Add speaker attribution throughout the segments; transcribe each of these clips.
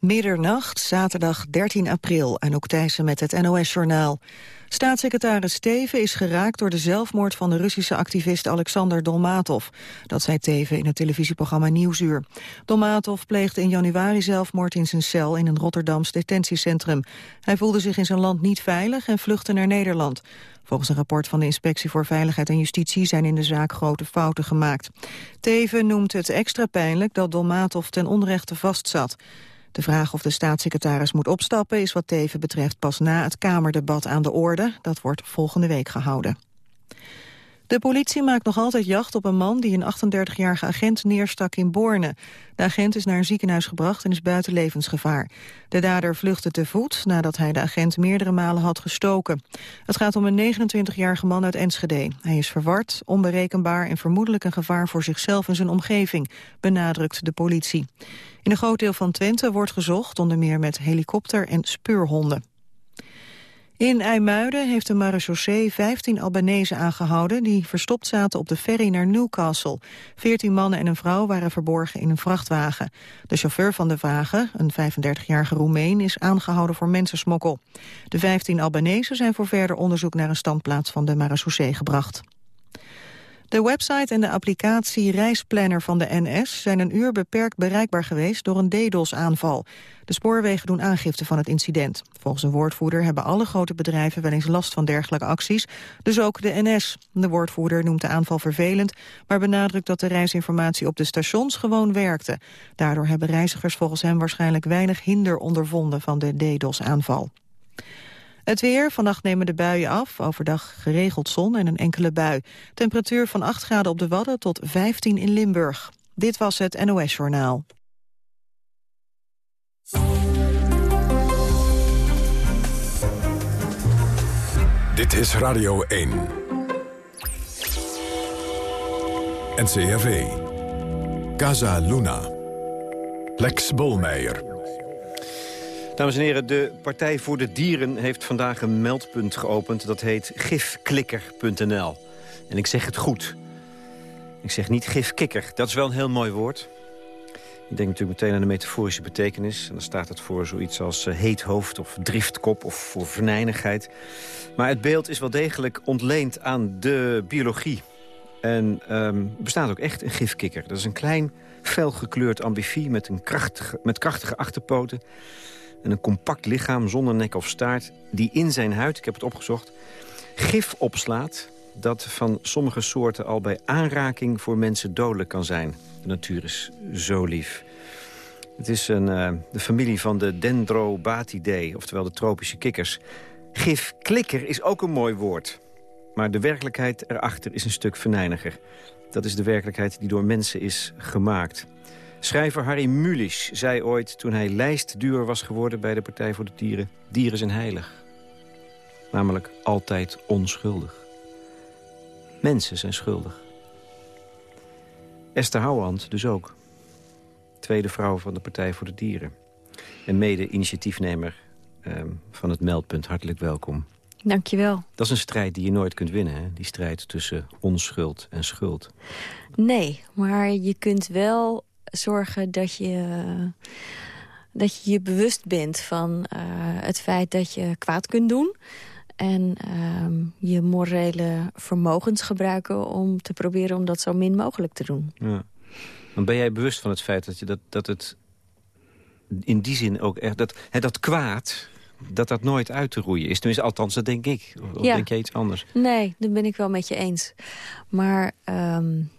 Speaker 1: Middernacht, zaterdag 13 april, en ook Thijssen met het NOS-journaal. Staatssecretaris Steven is geraakt door de zelfmoord van de Russische activist Alexander Dolmatov. Dat zei Teven in het televisieprogramma Nieuwsuur. Dolmatov pleegde in januari zelfmoord in zijn cel in een Rotterdams detentiecentrum. Hij voelde zich in zijn land niet veilig en vluchtte naar Nederland. Volgens een rapport van de Inspectie voor Veiligheid en Justitie zijn in de zaak grote fouten gemaakt. Teven noemt het extra pijnlijk dat Dolmatov ten onrechte vastzat. De vraag of de staatssecretaris moet opstappen is wat Teven betreft pas na het Kamerdebat aan de orde. Dat wordt volgende week gehouden. De politie maakt nog altijd jacht op een man die een 38-jarige agent neerstak in Borne. De agent is naar een ziekenhuis gebracht en is buiten levensgevaar. De dader vluchtte te voet nadat hij de agent meerdere malen had gestoken. Het gaat om een 29-jarige man uit Enschede. Hij is verward, onberekenbaar en vermoedelijk een gevaar voor zichzelf en zijn omgeving, benadrukt de politie. In een groot deel van Twente wordt gezocht, onder meer met helikopter en speurhonden. In IJmuiden heeft de marechaussee 15 Albanese aangehouden... die verstopt zaten op de ferry naar Newcastle. 14 mannen en een vrouw waren verborgen in een vrachtwagen. De chauffeur van de wagen, een 35-jarige Roemeen... is aangehouden voor mensensmokkel. De 15 Albanese zijn voor verder onderzoek... naar een standplaats van de marechaussee gebracht. De website en de applicatie Reisplanner van de NS zijn een uur beperkt bereikbaar geweest door een DDoS-aanval. De spoorwegen doen aangifte van het incident. Volgens een woordvoerder hebben alle grote bedrijven wel eens last van dergelijke acties, dus ook de NS. De woordvoerder noemt de aanval vervelend, maar benadrukt dat de reisinformatie op de stations gewoon werkte. Daardoor hebben reizigers volgens hem waarschijnlijk weinig hinder ondervonden van de DDoS-aanval. Het weer, vannacht nemen de buien af. Overdag geregeld zon en een enkele bui. Temperatuur van 8 graden op de Wadden tot 15 in Limburg. Dit was het NOS Journaal.
Speaker 2: Dit is Radio 1. NCRV. Casa Luna. Lex Bolmeijer.
Speaker 3: Dames en heren, de Partij voor de Dieren heeft vandaag een meldpunt geopend. Dat heet gifklikker.nl. En ik zeg het goed. Ik zeg niet gifkikker. Dat is wel een heel mooi woord. Ik denk natuurlijk meteen aan de metaforische betekenis. En dan staat het voor zoiets als uh, heet hoofd of driftkop of voor verneinigheid. Maar het beeld is wel degelijk ontleend aan de biologie. En um, bestaat ook echt een gifkikker. Dat is een klein, felgekleurd amfibie met, met krachtige achterpoten en een compact lichaam zonder nek of staart... die in zijn huid, ik heb het opgezocht, gif opslaat... dat van sommige soorten al bij aanraking voor mensen dodelijk kan zijn. De natuur is zo lief. Het is een, uh, de familie van de Dendrobatidae, oftewel de tropische kikkers. Gifklikker is ook een mooi woord. Maar de werkelijkheid erachter is een stuk venijniger. Dat is de werkelijkheid die door mensen is gemaakt. Schrijver Harry Mulisch zei ooit toen hij lijstduur was geworden bij de Partij voor de Dieren... dieren zijn heilig. Namelijk altijd onschuldig. Mensen zijn schuldig. Esther Houwand dus ook. Tweede vrouw van de Partij voor de Dieren. En mede-initiatiefnemer ehm, van het meldpunt. Hartelijk welkom.
Speaker 4: Dankjewel.
Speaker 3: Dat is een strijd die je nooit kunt winnen, hè? Die strijd tussen onschuld en schuld.
Speaker 4: Nee, maar je kunt wel zorgen dat je, dat je je bewust bent van uh, het feit dat je kwaad kunt doen. En uh, je morele vermogens gebruiken om te proberen om dat zo min mogelijk te doen. Ja.
Speaker 3: Dan ben jij bewust van het feit dat, je dat, dat het in die zin ook echt... Dat, hè, dat kwaad, dat dat nooit uit te roeien is. Tenminste, althans, dat denk ik. Of ja. denk jij iets anders?
Speaker 4: Nee, dat ben ik wel met je eens. Maar um,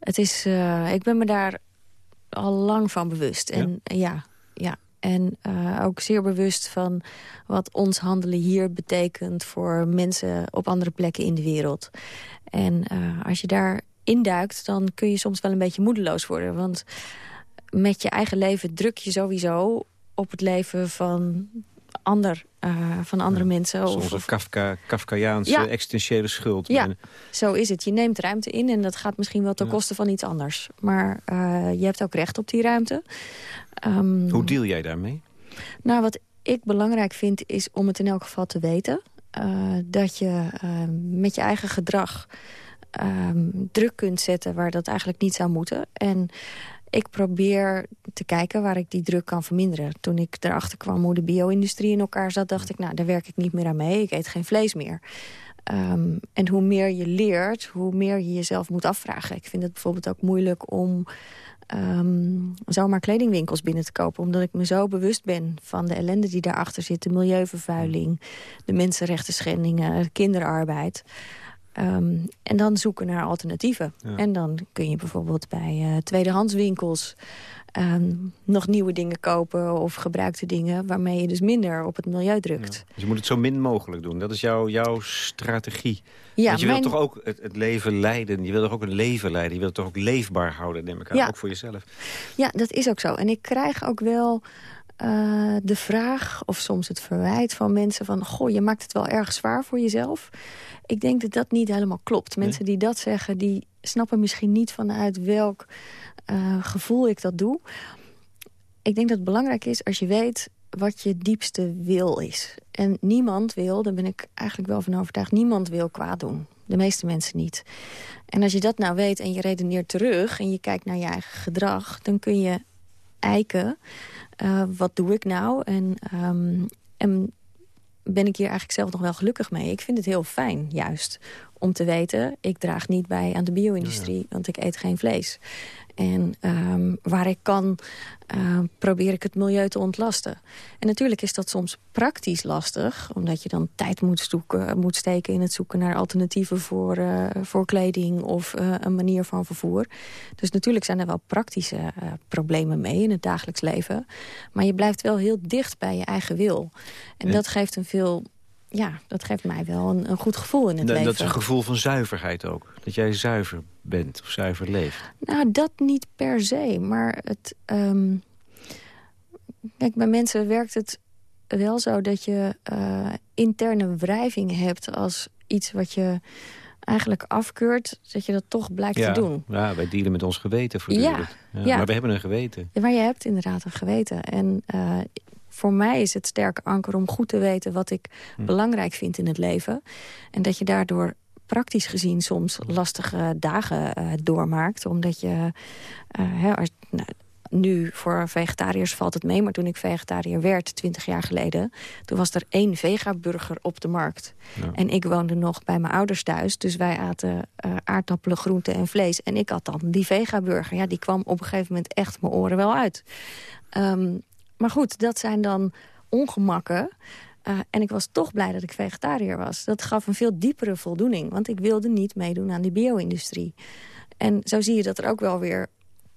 Speaker 4: het is, uh, ik ben me daar al lang van bewust. En ja, ja. ja. En uh, ook zeer bewust van wat ons handelen hier betekent... voor mensen op andere plekken in de wereld. En uh, als je daar induikt, dan kun je soms wel een beetje moedeloos worden. Want met je eigen leven druk je sowieso op het leven van ander, uh, van andere mensen.
Speaker 3: Soms of, Kafka, Kafkaiaanse ja. existentiële schuld.
Speaker 4: Ja, zo is het. Je neemt ruimte in en dat gaat misschien wel ten ja. koste van iets anders. Maar uh, je hebt ook recht op die ruimte.
Speaker 3: Um, Hoe deal jij daarmee?
Speaker 4: Nou, wat ik belangrijk vind is om het in elk geval te weten. Uh, dat je met je eigen gedrag um, druk kunt zetten waar dat eigenlijk niet zou moeten. En ik probeer te kijken waar ik die druk kan verminderen. Toen ik erachter kwam hoe de bio-industrie in elkaar zat... dacht ik, nou, daar werk ik niet meer aan mee. Ik eet geen vlees meer. Ehm, en hoe meer je leert, hoe meer je jezelf moet afvragen. Ik vind het bijvoorbeeld ook moeilijk om um, zomaar kledingwinkels binnen te kopen. Omdat ik me zo bewust ben van de ellende die daarachter zit. De milieuvervuiling, de mensenrechten schendingen, kinderarbeid. Ehm, en dan zoeken naar alternatieven. En dan kun je bijvoorbeeld bij uh, tweedehandswinkels... Ehm, nog nieuwe dingen kopen of gebruikte dingen... waarmee je dus minder op het milieu drukt.
Speaker 3: Dus je moet het zo min mogelijk doen. Dat is jouw, jouw strategie. Ja, Want je wilt toch ook het, het, leven leiden. Je wilt toch ook een leven leiden. Je wilt het toch ook leefbaar houden, neem ik aan. Ook voor jezelf.
Speaker 4: Ja, dat is ook zo. En ik krijg ook wel... Uh, de vraag of soms het verwijt van mensen van... goh, je maakt het wel erg zwaar voor jezelf. Ik denk dat dat niet helemaal klopt. Mensen die dat zeggen, die snappen misschien niet vanuit welk uh, gevoel ik dat doe. Ik denk dat het belangrijk is als je weet wat je diepste wil is. En niemand wil, daar ben ik eigenlijk wel van overtuigd... niemand wil kwaad doen. De meeste mensen niet. En als je dat nou weet en je redeneert terug... en je kijkt naar je eigen gedrag... dan kun je eiken, uh, wat doe ik nou? En, um, en ben ik hier eigenlijk zelf nog wel gelukkig mee. Ik vind het heel fijn, juist, om te weten... ik draag niet bij aan de bio-industrie, want ik eet geen vlees. En um, waar ik kan, uh, probeer ik het milieu te ontlasten. En natuurlijk is dat soms praktisch lastig. Omdat je dan tijd moet, zoeken, moet steken in het zoeken naar alternatieven voor, uh, voor kleding of uh, een manier van vervoer. Dus natuurlijk zijn er wel praktische uh, problemen mee in het dagelijks leven. Maar je blijft wel heel dicht bij je eigen wil. En ja. dat geeft een veel ja, dat geeft mij wel een, een goed gevoel in het leven.
Speaker 3: Dat is een gevoel van zuiverheid ook. Dat jij zuiver bent of zuiver leeft.
Speaker 4: Nou, dat niet per se. Maar het... Um... Kijk, bij mensen werkt het wel zo dat je uh, interne wrijving hebt... als iets wat je eigenlijk afkeurt, dat je dat toch blijkt
Speaker 3: ja,
Speaker 4: te doen.
Speaker 3: Ja, wij dealen met ons geweten voortdurend. Ja, ja, Maar we hebben een geweten.
Speaker 4: Ja, maar je hebt inderdaad een geweten. En uh, voor mij is het sterke anker om goed te weten wat ik hm. belangrijk vind in het leven. En dat je daardoor praktisch gezien soms lastige dagen uh, doormaakt. Omdat je, hè, als, nou, nu voor vegetariërs valt het mee, maar toen ik vegetariër werd, 20 jaar geleden, toen was er één vegaburger op de markt. Ja. En ik woonde nog bij mijn ouders thuis, dus wij aten uh, aardappelen, groenten en vlees. En ik had dan die vegaburger. Ja, die kwam op een gegeven moment echt mijn oren wel uit. Um, maar goed, dat zijn dan ongemakken. Uh, en ik was toch blij dat ik vegetariër was. Dat gaf een veel diepere voldoening. Want ik wilde niet meedoen aan die bio-industrie. En zo zie je dat er ook wel weer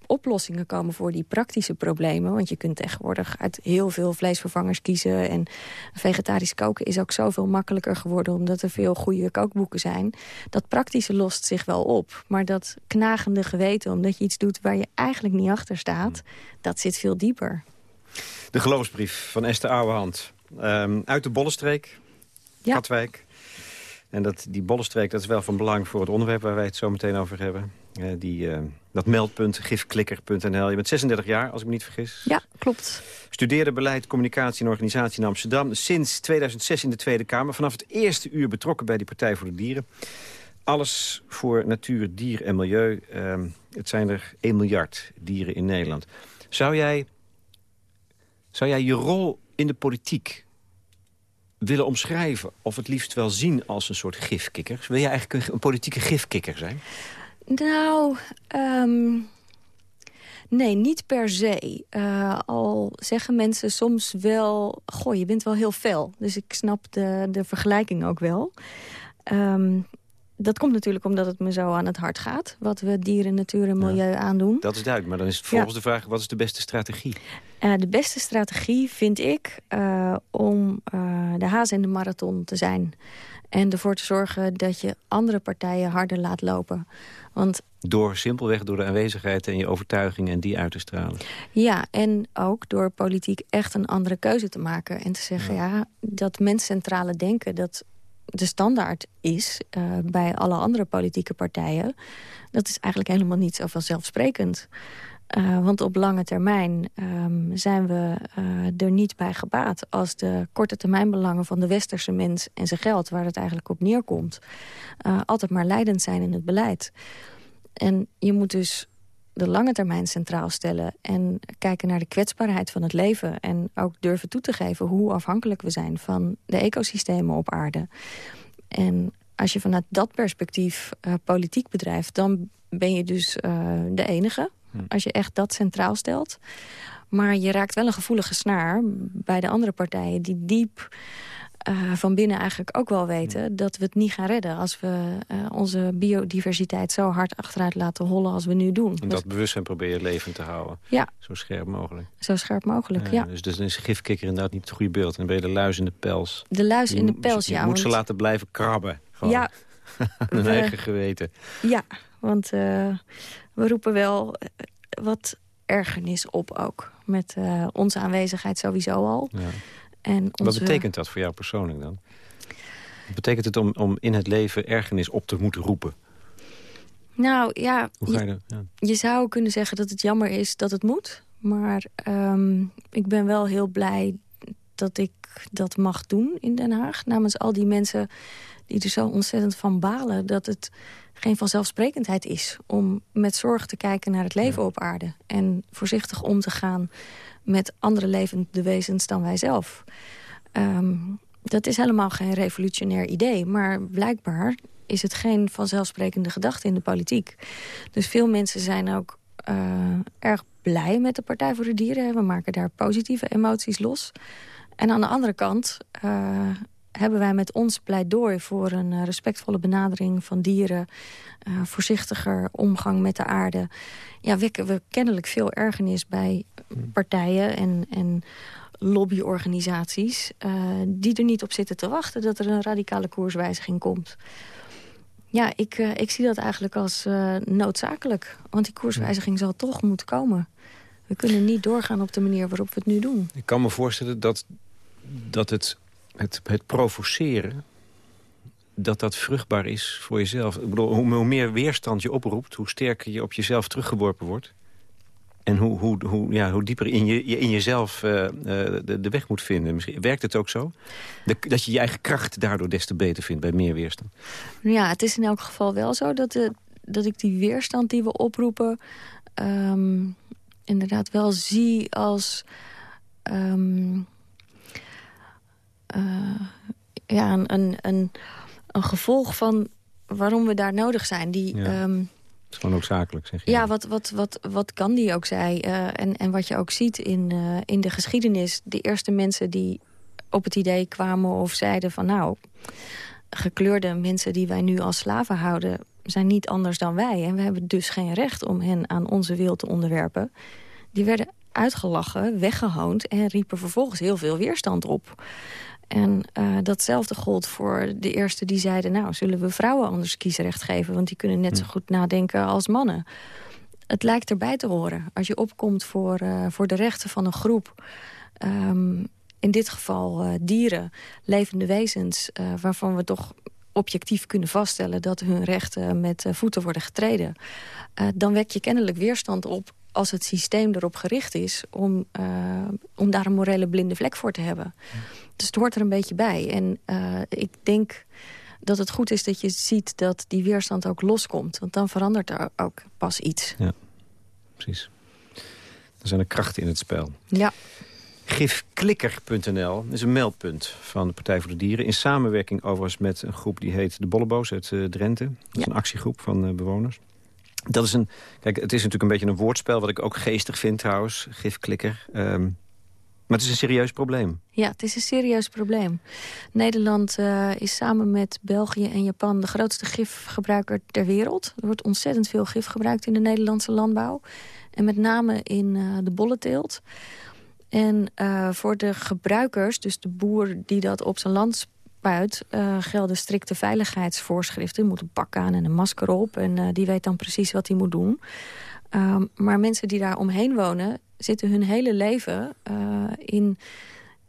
Speaker 4: oplossingen komen voor die praktische problemen. Want je kunt tegenwoordig uit heel veel vleesvervangers kiezen. En vegetarisch koken is ook zoveel makkelijker geworden... omdat er veel goede kookboeken zijn. Dat praktische lost zich wel op. Maar dat knagende geweten, omdat je iets doet waar je eigenlijk niet achter staat... dat zit veel dieper.
Speaker 3: De geloofsbrief van Esther Ouwehand. Um, uit de Bollenstreek, ja. Katwijk. En dat, die Bollenstreek dat is wel van belang voor het onderwerp waar wij het zo meteen over hebben. Uh, die, uh, dat meldpunt, gifklikker.nl. Je bent 36 jaar, als ik me niet vergis.
Speaker 4: Ja, klopt.
Speaker 3: Studeerde beleid, communicatie en organisatie in Amsterdam. Sinds 2006 in de Tweede Kamer. Vanaf het eerste uur betrokken bij die Partij voor de Dieren. Alles voor natuur, dier en milieu. Uh, het zijn er 1 miljard dieren in Nederland. Zou jij zou jij je rol in de politiek willen omschrijven... of het liefst wel zien als een soort gifkikker? Wil jij eigenlijk een, politieke gifkikker zijn?
Speaker 4: Nou, um, nee, niet per se. Uh, al zeggen mensen soms wel... goh, je bent wel heel fel. Dus ik snap de, de vergelijking ook wel. Um, dat komt natuurlijk omdat het me zo aan het hart gaat. Wat we dieren, natuur en milieu ja, aandoen.
Speaker 3: Dat is duidelijk, maar dan is het volgens ja. de vraag... wat is de beste strategie?
Speaker 4: Uh, de beste strategie vind ik uh, om uh, de haas in de marathon te zijn. En ervoor te zorgen dat je andere partijen harder laat lopen. Want
Speaker 3: door simpelweg door de aanwezigheid en je overtuiging en die uit te stralen.
Speaker 4: Ja, en ook door politiek echt een andere keuze te maken. En te zeggen, ja, ja dat menscentrale denken... dat de standaard is uh, bij alle andere politieke partijen... dat is eigenlijk helemaal niet zo vanzelfsprekend. Uh, want op lange termijn um, zijn we uh, er niet bij gebaat... als de korte termijnbelangen van de westerse mens en zijn geld... waar het eigenlijk op neerkomt, altijd maar leidend zijn in het beleid. En je moet dus de lange termijn centraal stellen... en kijken naar de kwetsbaarheid van het leven... en ook durven toe te geven hoe afhankelijk we zijn... van de ecosystemen op aarde. En als je vanuit dat perspectief uh, politiek bedrijft... dan ben je dus uh, de enige, hm. als je echt dat centraal stelt. Maar je raakt wel een gevoelige snaar bij de andere partijen... die diep uh, van binnen eigenlijk ook wel weten... dat we het niet gaan redden als we uh, onze biodiversiteit zo hard achteruit laten hollen als we nu doen.
Speaker 3: En dat bewustzijn probeer je levend te houden.
Speaker 4: Ja.
Speaker 3: Zo scherp mogelijk.
Speaker 4: Zo scherp mogelijk, ja.
Speaker 3: Dus, dus dan is gifkikker inderdaad niet het goede beeld. En dan ben je de luis in de pels.
Speaker 4: De luis in de pels, ja.
Speaker 3: Je moet ze laten blijven krabben. Gewoon.
Speaker 4: Ja.
Speaker 3: Hun eigen geweten.
Speaker 4: Ja, want uh, we roepen wel wat ergernis op ook. Met onze aanwezigheid sowieso al. Ja. En onze...
Speaker 3: Wat betekent dat voor jou persoonlijk dan? Wat betekent het om, om in het leven ergernis op te moeten roepen?
Speaker 4: Nou ja,
Speaker 3: je, je, ja.
Speaker 4: je zou kunnen zeggen dat het jammer is dat het moet. Maar um, ik ben wel heel blij dat ik dat mag doen in Den Haag. Namens al die mensen die er zo ontzettend van balen... dat het geen vanzelfsprekendheid is om met zorg te kijken naar het leven ja. op aarde. En voorzichtig om te gaan met andere levende wezens dan wij zelf. Um, dat is helemaal geen revolutionair idee. Maar blijkbaar is het geen vanzelfsprekende gedachte in de politiek. Dus veel mensen zijn ook uh, erg blij met de Partij voor de Dieren. We maken daar positieve emoties los. En aan de andere kant uh, hebben wij met ons pleidooi... voor een respectvolle benadering van dieren... Uh, voorzichtiger omgang met de aarde... ja, wekken we kennelijk veel ergernis bij partijen en, en lobbyorganisaties... Uh, die er niet op zitten te wachten dat er een radicale koerswijziging komt. Ja, ik, uh, ik zie dat eigenlijk als noodzakelijk. Want die koerswijziging zal toch moeten komen. We kunnen niet doorgaan op de manier waarop we het nu doen.
Speaker 3: Ik kan me voorstellen dat, dat het, het, het provoceren dat dat vruchtbaar is voor jezelf. Ik bedoel, hoe, meer weerstand je oproept... hoe sterker je op jezelf teruggeworpen wordt. En hoe, hoe, hoe, ja, hoe dieper in, je, in jezelf uh, de, de, weg moet vinden. Misschien, werkt het ook zo? Dat je je eigen kracht daardoor des te beter vindt bij meer weerstand?
Speaker 4: Ja, het is in elk geval wel zo dat, de, dat ik die weerstand die we oproepen... Um, inderdaad wel zie als... Uh, ja, een, een, een, een gevolg van waarom we daar nodig zijn. Die...
Speaker 3: Ja.
Speaker 4: Um,
Speaker 3: het is gewoon noodzakelijk, zeg je.
Speaker 4: Ja, wat, wat, wat, wat Gandhi ook zei. Uh, en, en wat je ook ziet in, uh, in de geschiedenis. De eerste mensen die op het idee kwamen of zeiden van... nou, gekleurde mensen die wij nu als slaven houden... zijn niet anders dan wij. En we hebben dus geen recht om hen aan onze wil te onderwerpen. Die werden uitgelachen, weggehoond... en riepen vervolgens heel veel weerstand op. En uh, datzelfde gold voor de eerste die zeiden... nou, zullen we vrouwen anders kiesrecht geven? Want die kunnen net zo goed nadenken als mannen. Het lijkt erbij te horen. Als je opkomt voor, uh, voor de rechten van een groep... Um, in dit geval uh, dieren, levende wezens... waarvan we toch objectief kunnen vaststellen... dat hun rechten met voeten worden getreden... dan wek je kennelijk weerstand op als het systeem erop gericht is... om, om daar een morele blinde vlek voor te hebben... Dus het hoort er een beetje bij. En uh, ik denk dat het goed is dat je ziet dat die weerstand ook loskomt. Want dan verandert er ook pas iets.
Speaker 3: Ja, precies. Er zijn er krachten in het spel.
Speaker 4: Ja.
Speaker 3: Gifklikker.nl is een meldpunt van de Partij voor de Dieren... in samenwerking overigens met een groep die heet de Bolleboos uit uh, Drenthe. Dat is ja. een actiegroep van uh, bewoners. Dat is een, kijk, het is natuurlijk een beetje een woordspel... wat ik ook geestig vind trouwens, gifklikker. Um, maar het is een serieus probleem.
Speaker 4: Ja, het is een serieus probleem. Nederland uh, is samen met België en Japan de grootste gifgebruiker ter wereld. Er wordt ontzettend veel gif gebruikt in de Nederlandse landbouw. En met name in uh, de bollenteelt. En uh, voor de gebruikers, dus de boer die dat op zijn land spuit... gelden strikte veiligheidsvoorschriften. Je moet een pak aan en een masker op. En die weet dan precies wat hij moet doen. Um, maar mensen die daar omheen wonen zitten hun hele leven in...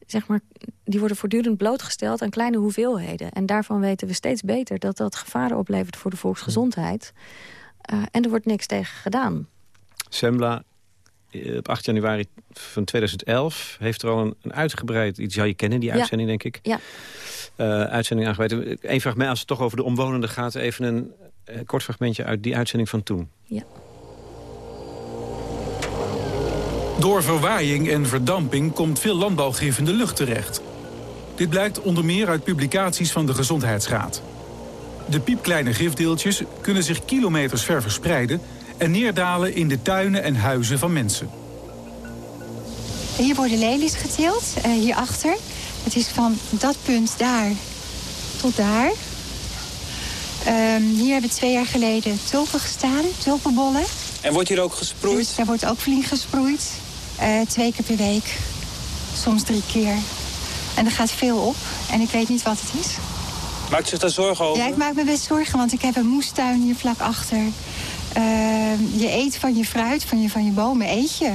Speaker 4: Zeg maar, die worden voortdurend blootgesteld aan kleine hoeveelheden. En daarvan weten we steeds beter dat dat gevaren oplevert voor de volksgezondheid. En er wordt niks tegen gedaan.
Speaker 3: Sembla, eh, op 8 januari van 2011 heeft er al een, een uitgebreid... iets zou je kennen, die uitzending,
Speaker 4: ja.
Speaker 3: denk ik.
Speaker 4: Ja.
Speaker 3: Uh, uitzending aangeweid. Eén fragment, als het toch over de omwonenden gaat... even een uh, kort fragmentje uit die uitzending van toen.
Speaker 4: Ja.
Speaker 5: Door verwaaiing en verdamping komt veel landbouwgif in de lucht terecht. Dit blijkt onder meer uit publicaties van de Gezondheidsraad. De piepkleine gifdeeltjes kunnen zich kilometers ver verspreiden... en neerdalen in de tuinen en huizen van mensen.
Speaker 6: Hier worden lelies geteeld, uh, hierachter. Het is van dat punt daar tot daar. Um, hier hebben twee jaar geleden tulpen gestaan, tulpenbollen.
Speaker 7: En wordt hier ook gesproeid?
Speaker 6: Dus daar wordt ook flink gesproeid. Uh, twee keer per week, soms drie keer. En er gaat veel op en ik weet niet wat het is.
Speaker 7: Maakt u zich daar zorgen over?
Speaker 6: Ja, ik maak me best zorgen, want ik heb een moestuin hier vlak achter. Uh, je eet van je fruit, van je, van je bomen, eet je.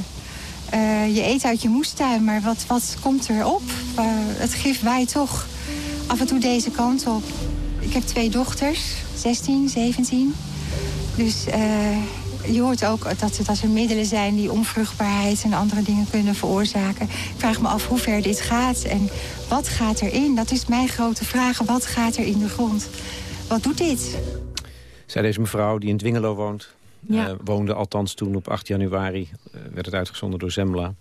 Speaker 6: Uh, je eet uit je moestuin, maar wat, wat komt erop? Uh, het gif waait toch af en toe deze kant op. Ik heb twee dochters, 16, 17. Dus uh, je hoort ook dat, dat er middelen zijn die onvruchtbaarheid en andere dingen kunnen veroorzaken. Ik vraag me af hoe ver dit gaat en wat gaat erin? Dat is mijn grote vraag. Wat gaat er in de grond? Wat doet dit?
Speaker 3: Zij deze mevrouw die in Dwingelo woont. Ja. Uh, woonde althans toen op 8 januari. Uh, werd het uitgezonden door Zembla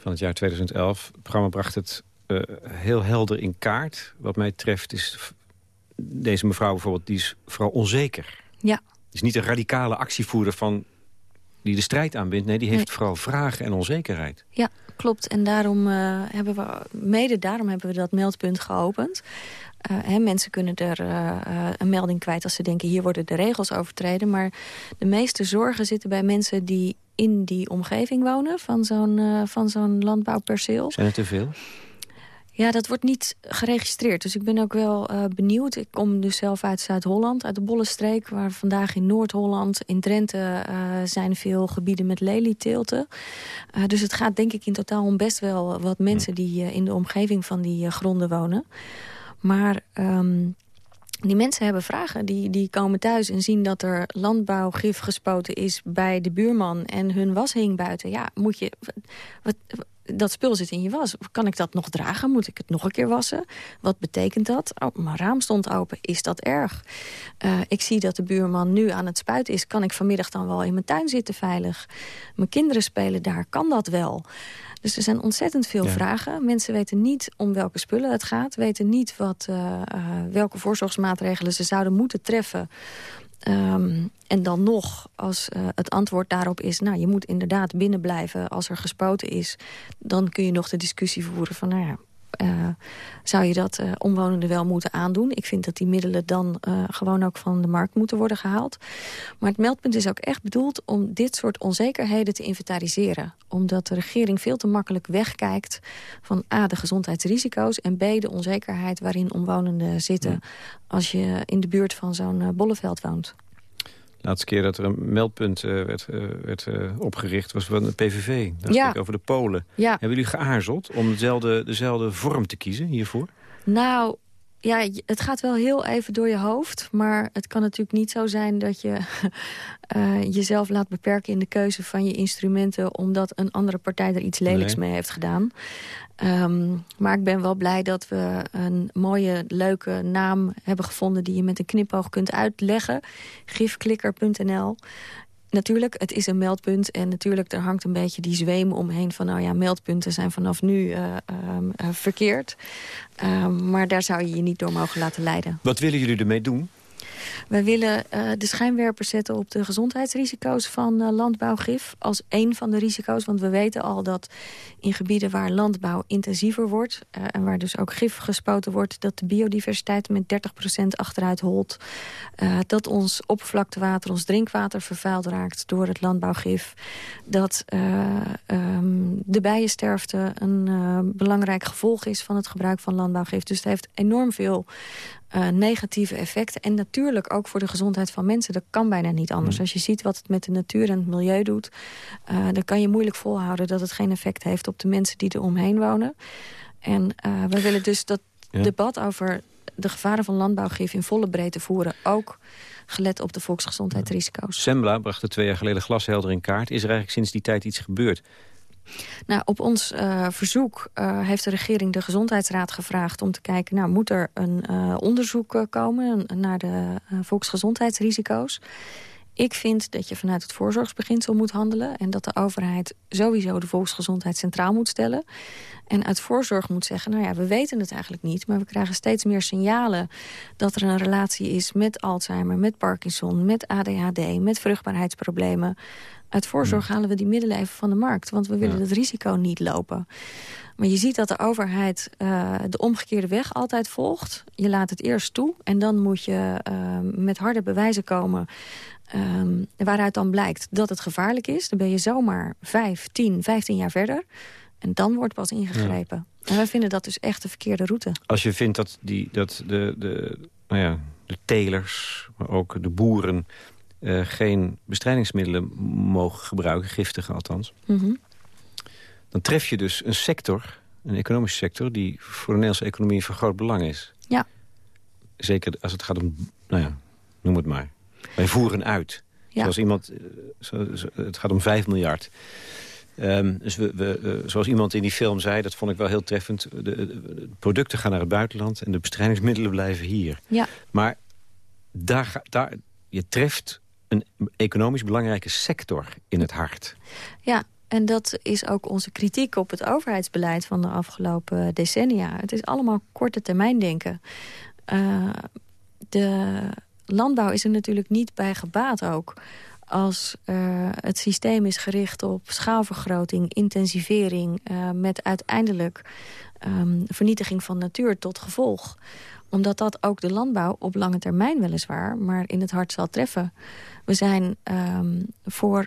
Speaker 3: van het jaar 2011. Het programma bracht het uh, heel helder in kaart. Wat mij treft is deze mevrouw bijvoorbeeld, die is vooral onzeker.
Speaker 4: Ja.
Speaker 3: is niet een radicale actievoerder van die de strijd aanbindt. Nee, die heeft nee. vooral vragen en onzekerheid.
Speaker 4: Ja, klopt. En daarom uh, hebben we, mede daarom hebben we dat meldpunt geopend. Uh, hè, mensen kunnen er uh, een melding kwijt als ze denken... hier worden de regels overtreden. Maar de meeste zorgen zitten bij mensen die in die omgeving wonen... van zo'n van zo'n landbouwperceel.
Speaker 3: Zijn er te veel?
Speaker 4: Ja, dat wordt niet geregistreerd. Dus ik ben ook wel uh, benieuwd. Ik kom dus zelf uit Zuid-Holland, uit de Bollenstreek... waar vandaag in Noord-Holland, in Drenthe... Uh, zijn veel gebieden met lelieteelten. Uh, dus het gaat denk ik in totaal om best wel wat mensen... die in de omgeving van die gronden wonen. Maar... Um, die mensen hebben vragen. Die, die komen thuis en zien dat er landbouwgif gespoten is bij de buurman... en hun was hing buiten. Ja, moet je... Wat, dat spul zit in je was. Kan ik dat nog dragen? Moet ik het nog een keer wassen? Wat betekent dat? Oh, mijn raam stond open. Is dat erg? Uh, ik zie dat de buurman nu aan het spuiten is. Kan ik vanmiddag dan wel in mijn tuin zitten veilig? Mijn kinderen spelen daar. Kan dat wel? Dus er zijn ontzettend veel ja. vragen. Mensen weten niet om welke spullen het gaat. Weten niet wat, uh, uh, welke voorzorgsmaatregelen ze zouden moeten treffen... Um, en dan nog, als uh, het antwoord daarop is... nou, je moet inderdaad binnen blijven als er gespoten is... dan kun je nog de discussie voeren van... nou ja, uh, zou je dat uh, omwonenden wel moeten aandoen. Ik vind dat die middelen dan uh, gewoon ook van de markt moeten worden gehaald. Maar het meldpunt is ook echt bedoeld om dit soort onzekerheden te inventariseren. Omdat de regering veel te makkelijk wegkijkt van A, de gezondheidsrisico's... en B, de onzekerheid waarin omwonenden zitten... Ja. als je in de buurt van zo'n bolleveld woont.
Speaker 3: De laatste keer dat er een meldpunt uh, werd, uh, werd uh, opgericht was van de PVV. Dat ja. over de Polen.
Speaker 4: Ja.
Speaker 3: Hebben jullie geaarzeld om dezelfde, dezelfde vorm te kiezen hiervoor?
Speaker 4: Nou, ja, het gaat wel heel even door je hoofd. Maar het kan natuurlijk niet zo zijn dat je uh, jezelf laat beperken in de keuze van je instrumenten... omdat een andere partij er iets lelijks nee. mee heeft gedaan. Um, maar ik ben wel blij dat we een mooie, leuke naam hebben gevonden... die je met een knipoog kunt uitleggen. Gifklikker.nl natuurlijk, het is een meldpunt. En natuurlijk, er hangt een beetje die zweem omheen van... nou ja, meldpunten zijn vanaf nu uh, uh, uh, verkeerd. maar daar zou je je niet door mogen laten leiden.
Speaker 3: Wat willen jullie ermee doen?
Speaker 4: Wij willen uh, de schijnwerpers zetten op de gezondheidsrisico's van uh, landbouwgif. Als één van de risico's. Want we weten al dat in gebieden waar landbouw intensiever wordt... Uh, en waar dus ook gif gespoten wordt... dat de biodiversiteit met 30% achteruit holt. dat ons oppervlaktewater, ons drinkwater vervuild raakt door het landbouwgif. Dat um, de bijensterfte een belangrijk gevolg is van het gebruik van landbouwgif. Dus het heeft enorm veel uh, negatieve effecten. En natuurlijk ook voor de gezondheid van mensen. Dat kan bijna niet anders. Mm. Als je ziet wat het met de natuur en het milieu doet... Uh, dan kan je moeilijk volhouden dat het geen effect heeft... op de mensen die er omheen wonen. En uh, we willen dus dat ja. debat over de gevaren van landbouwgif... in volle breedte voeren. Ook gelet op de volksgezondheidsrisico's.
Speaker 3: Sembla bracht er twee jaar geleden glashelder in kaart. Is er eigenlijk sinds die tijd iets gebeurd?
Speaker 4: Nou, op ons uh, verzoek uh, heeft de regering de Gezondheidsraad gevraagd... om te kijken, nou, moet er een uh, onderzoek komen naar de volksgezondheidsrisico's. Ik vind dat je vanuit het voorzorgsbeginsel moet handelen... en dat de overheid sowieso de volksgezondheid centraal moet stellen. En uit voorzorg moet zeggen, nou ja, we weten het eigenlijk niet... maar we krijgen steeds meer signalen dat er een relatie is met Alzheimer... met Parkinson, met ADHD, met vruchtbaarheidsproblemen. Uit voorzorg hmm. halen we die middelen even van de markt... want we willen het risico niet lopen. Maar je ziet dat de overheid uh, de omgekeerde weg altijd volgt. Je laat het eerst toe en dan moet je uh, met harde bewijzen komen... Um, waaruit dan blijkt dat het gevaarlijk is. Dan ben je zomaar 5, 10, 15 jaar verder. En dan wordt pas ingegrepen. En wij vinden dat dus echt de verkeerde route.
Speaker 3: Als je vindt dat, die, dat de, de, nou ja, de telers, maar ook de boeren... Uh, geen bestrijdingsmiddelen mogen gebruiken, giftige althans... Mm -hmm. dan tref je dus een sector, een economische sector... die voor de Nederlandse economie van groot belang is.
Speaker 4: Ja.
Speaker 3: Zeker als het gaat om, nou ja, noem het maar. Wij voeren uit. Ja. Zoals iemand, eh, het gaat om 5 miljard. Um, dus we, we, zoals iemand in die film zei, dat vond ik wel heel treffend... De, de, producten gaan naar het buitenland en de bestrijdingsmiddelen blijven hier.
Speaker 4: Ja.
Speaker 3: Maar daar, daar, je treft een economisch belangrijke sector in het hart.
Speaker 4: Ja, en dat is ook onze kritiek op het overheidsbeleid van de afgelopen decennia. Het is allemaal korte termijn denken. Uh, de landbouw is er natuurlijk niet bij gebaat ook als uh, het systeem is gericht op schaalvergroting, intensivering... Uh, met uiteindelijk um, vernietiging van natuur tot gevolg. Omdat dat ook de landbouw op lange termijn weliswaar... maar in het hart zal treffen. We zijn um, voor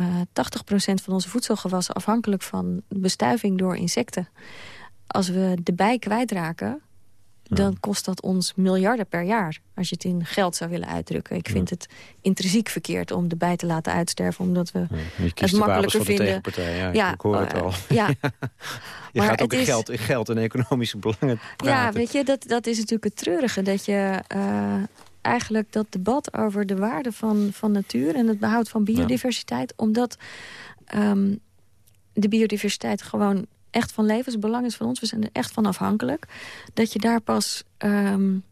Speaker 4: uh, eh, 80% van onze voedselgewassen afhankelijk van bestuiving door insecten. Als we de bij kwijtraken, dan kost dat ons miljarden per jaar. Als je het in geld zou willen uitdrukken. Ik vind het intrinsiek verkeerd om de bij te laten uitsterven. Omdat we ja, het makkelijker vinden.
Speaker 3: Ja, ja, ik hoor het al. Ja. je gaat ook in, geld, in geld en economische belangen praten.
Speaker 4: Ja, weet je, dat, dat is natuurlijk het treurige. Dat je uh, eigenlijk dat debat over de waarde van, van natuur... en het behoud van biodiversiteit... omdat um, de biodiversiteit gewoon echt van levensbelang is van ons. We zijn er echt van afhankelijk. Dat je daar pas um,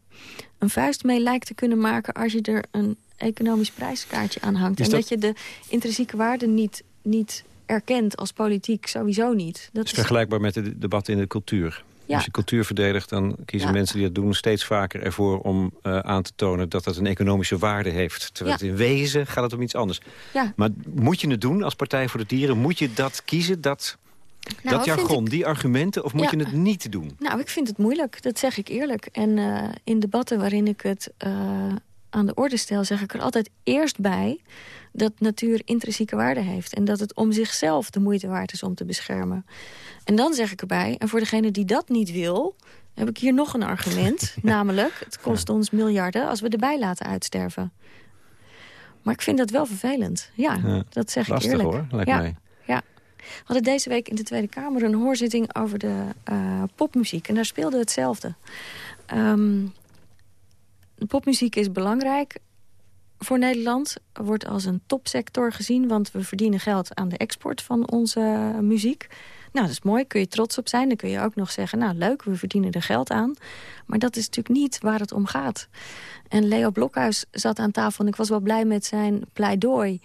Speaker 4: een vuist mee lijkt te kunnen maken... als je er een economisch prijskaartje aan hangt. en dat... je de intrinsieke waarde niet, niet erkent als politiek sowieso niet.
Speaker 3: Dat is vergelijkbaar met het debat in de cultuur. Ja. Als je cultuur verdedigt, dan kiezen mensen die dat doen steeds vaker ervoor om uh, aan te tonen dat dat een economische waarde heeft. Terwijl het in wezen gaat het om iets anders. Maar moet je het doen als Partij voor de Dieren? Moet je dat kiezen, dat nou, dat jargon, die argumenten, of moet je het niet doen?
Speaker 4: Nou, ik vind het moeilijk, dat zeg ik eerlijk. En uh, in debatten waarin ik het uh, aan de orde stel... zeg ik er altijd eerst bij dat natuur intrinsieke waarde heeft. En dat het om zichzelf de moeite waard is om te beschermen. En dan zeg ik erbij, en voor degene die dat niet wil... heb ik hier nog een argument. namelijk, het kost ons miljarden als we erbij laten uitsterven. Maar ik vind dat wel vervelend. Ja, ja. dat zeg
Speaker 3: Lastig,
Speaker 4: ik
Speaker 3: eerlijk. hoor, lijkt
Speaker 4: ja.
Speaker 3: mij.
Speaker 4: We hadden deze week in de Tweede Kamer een hoorzitting over de uh, popmuziek. En daar speelde hetzelfde. Um, popmuziek is belangrijk voor Nederland. Wordt als een topsector gezien, want we verdienen geld aan de export van onze muziek. Nou, dat is mooi, kun je trots op zijn. Dan kun je ook nog zeggen, nou leuk, we verdienen er geld aan. Maar dat is natuurlijk niet waar het om gaat. En Leo Blokhuis zat aan tafel en ik was wel blij met zijn pleidooi.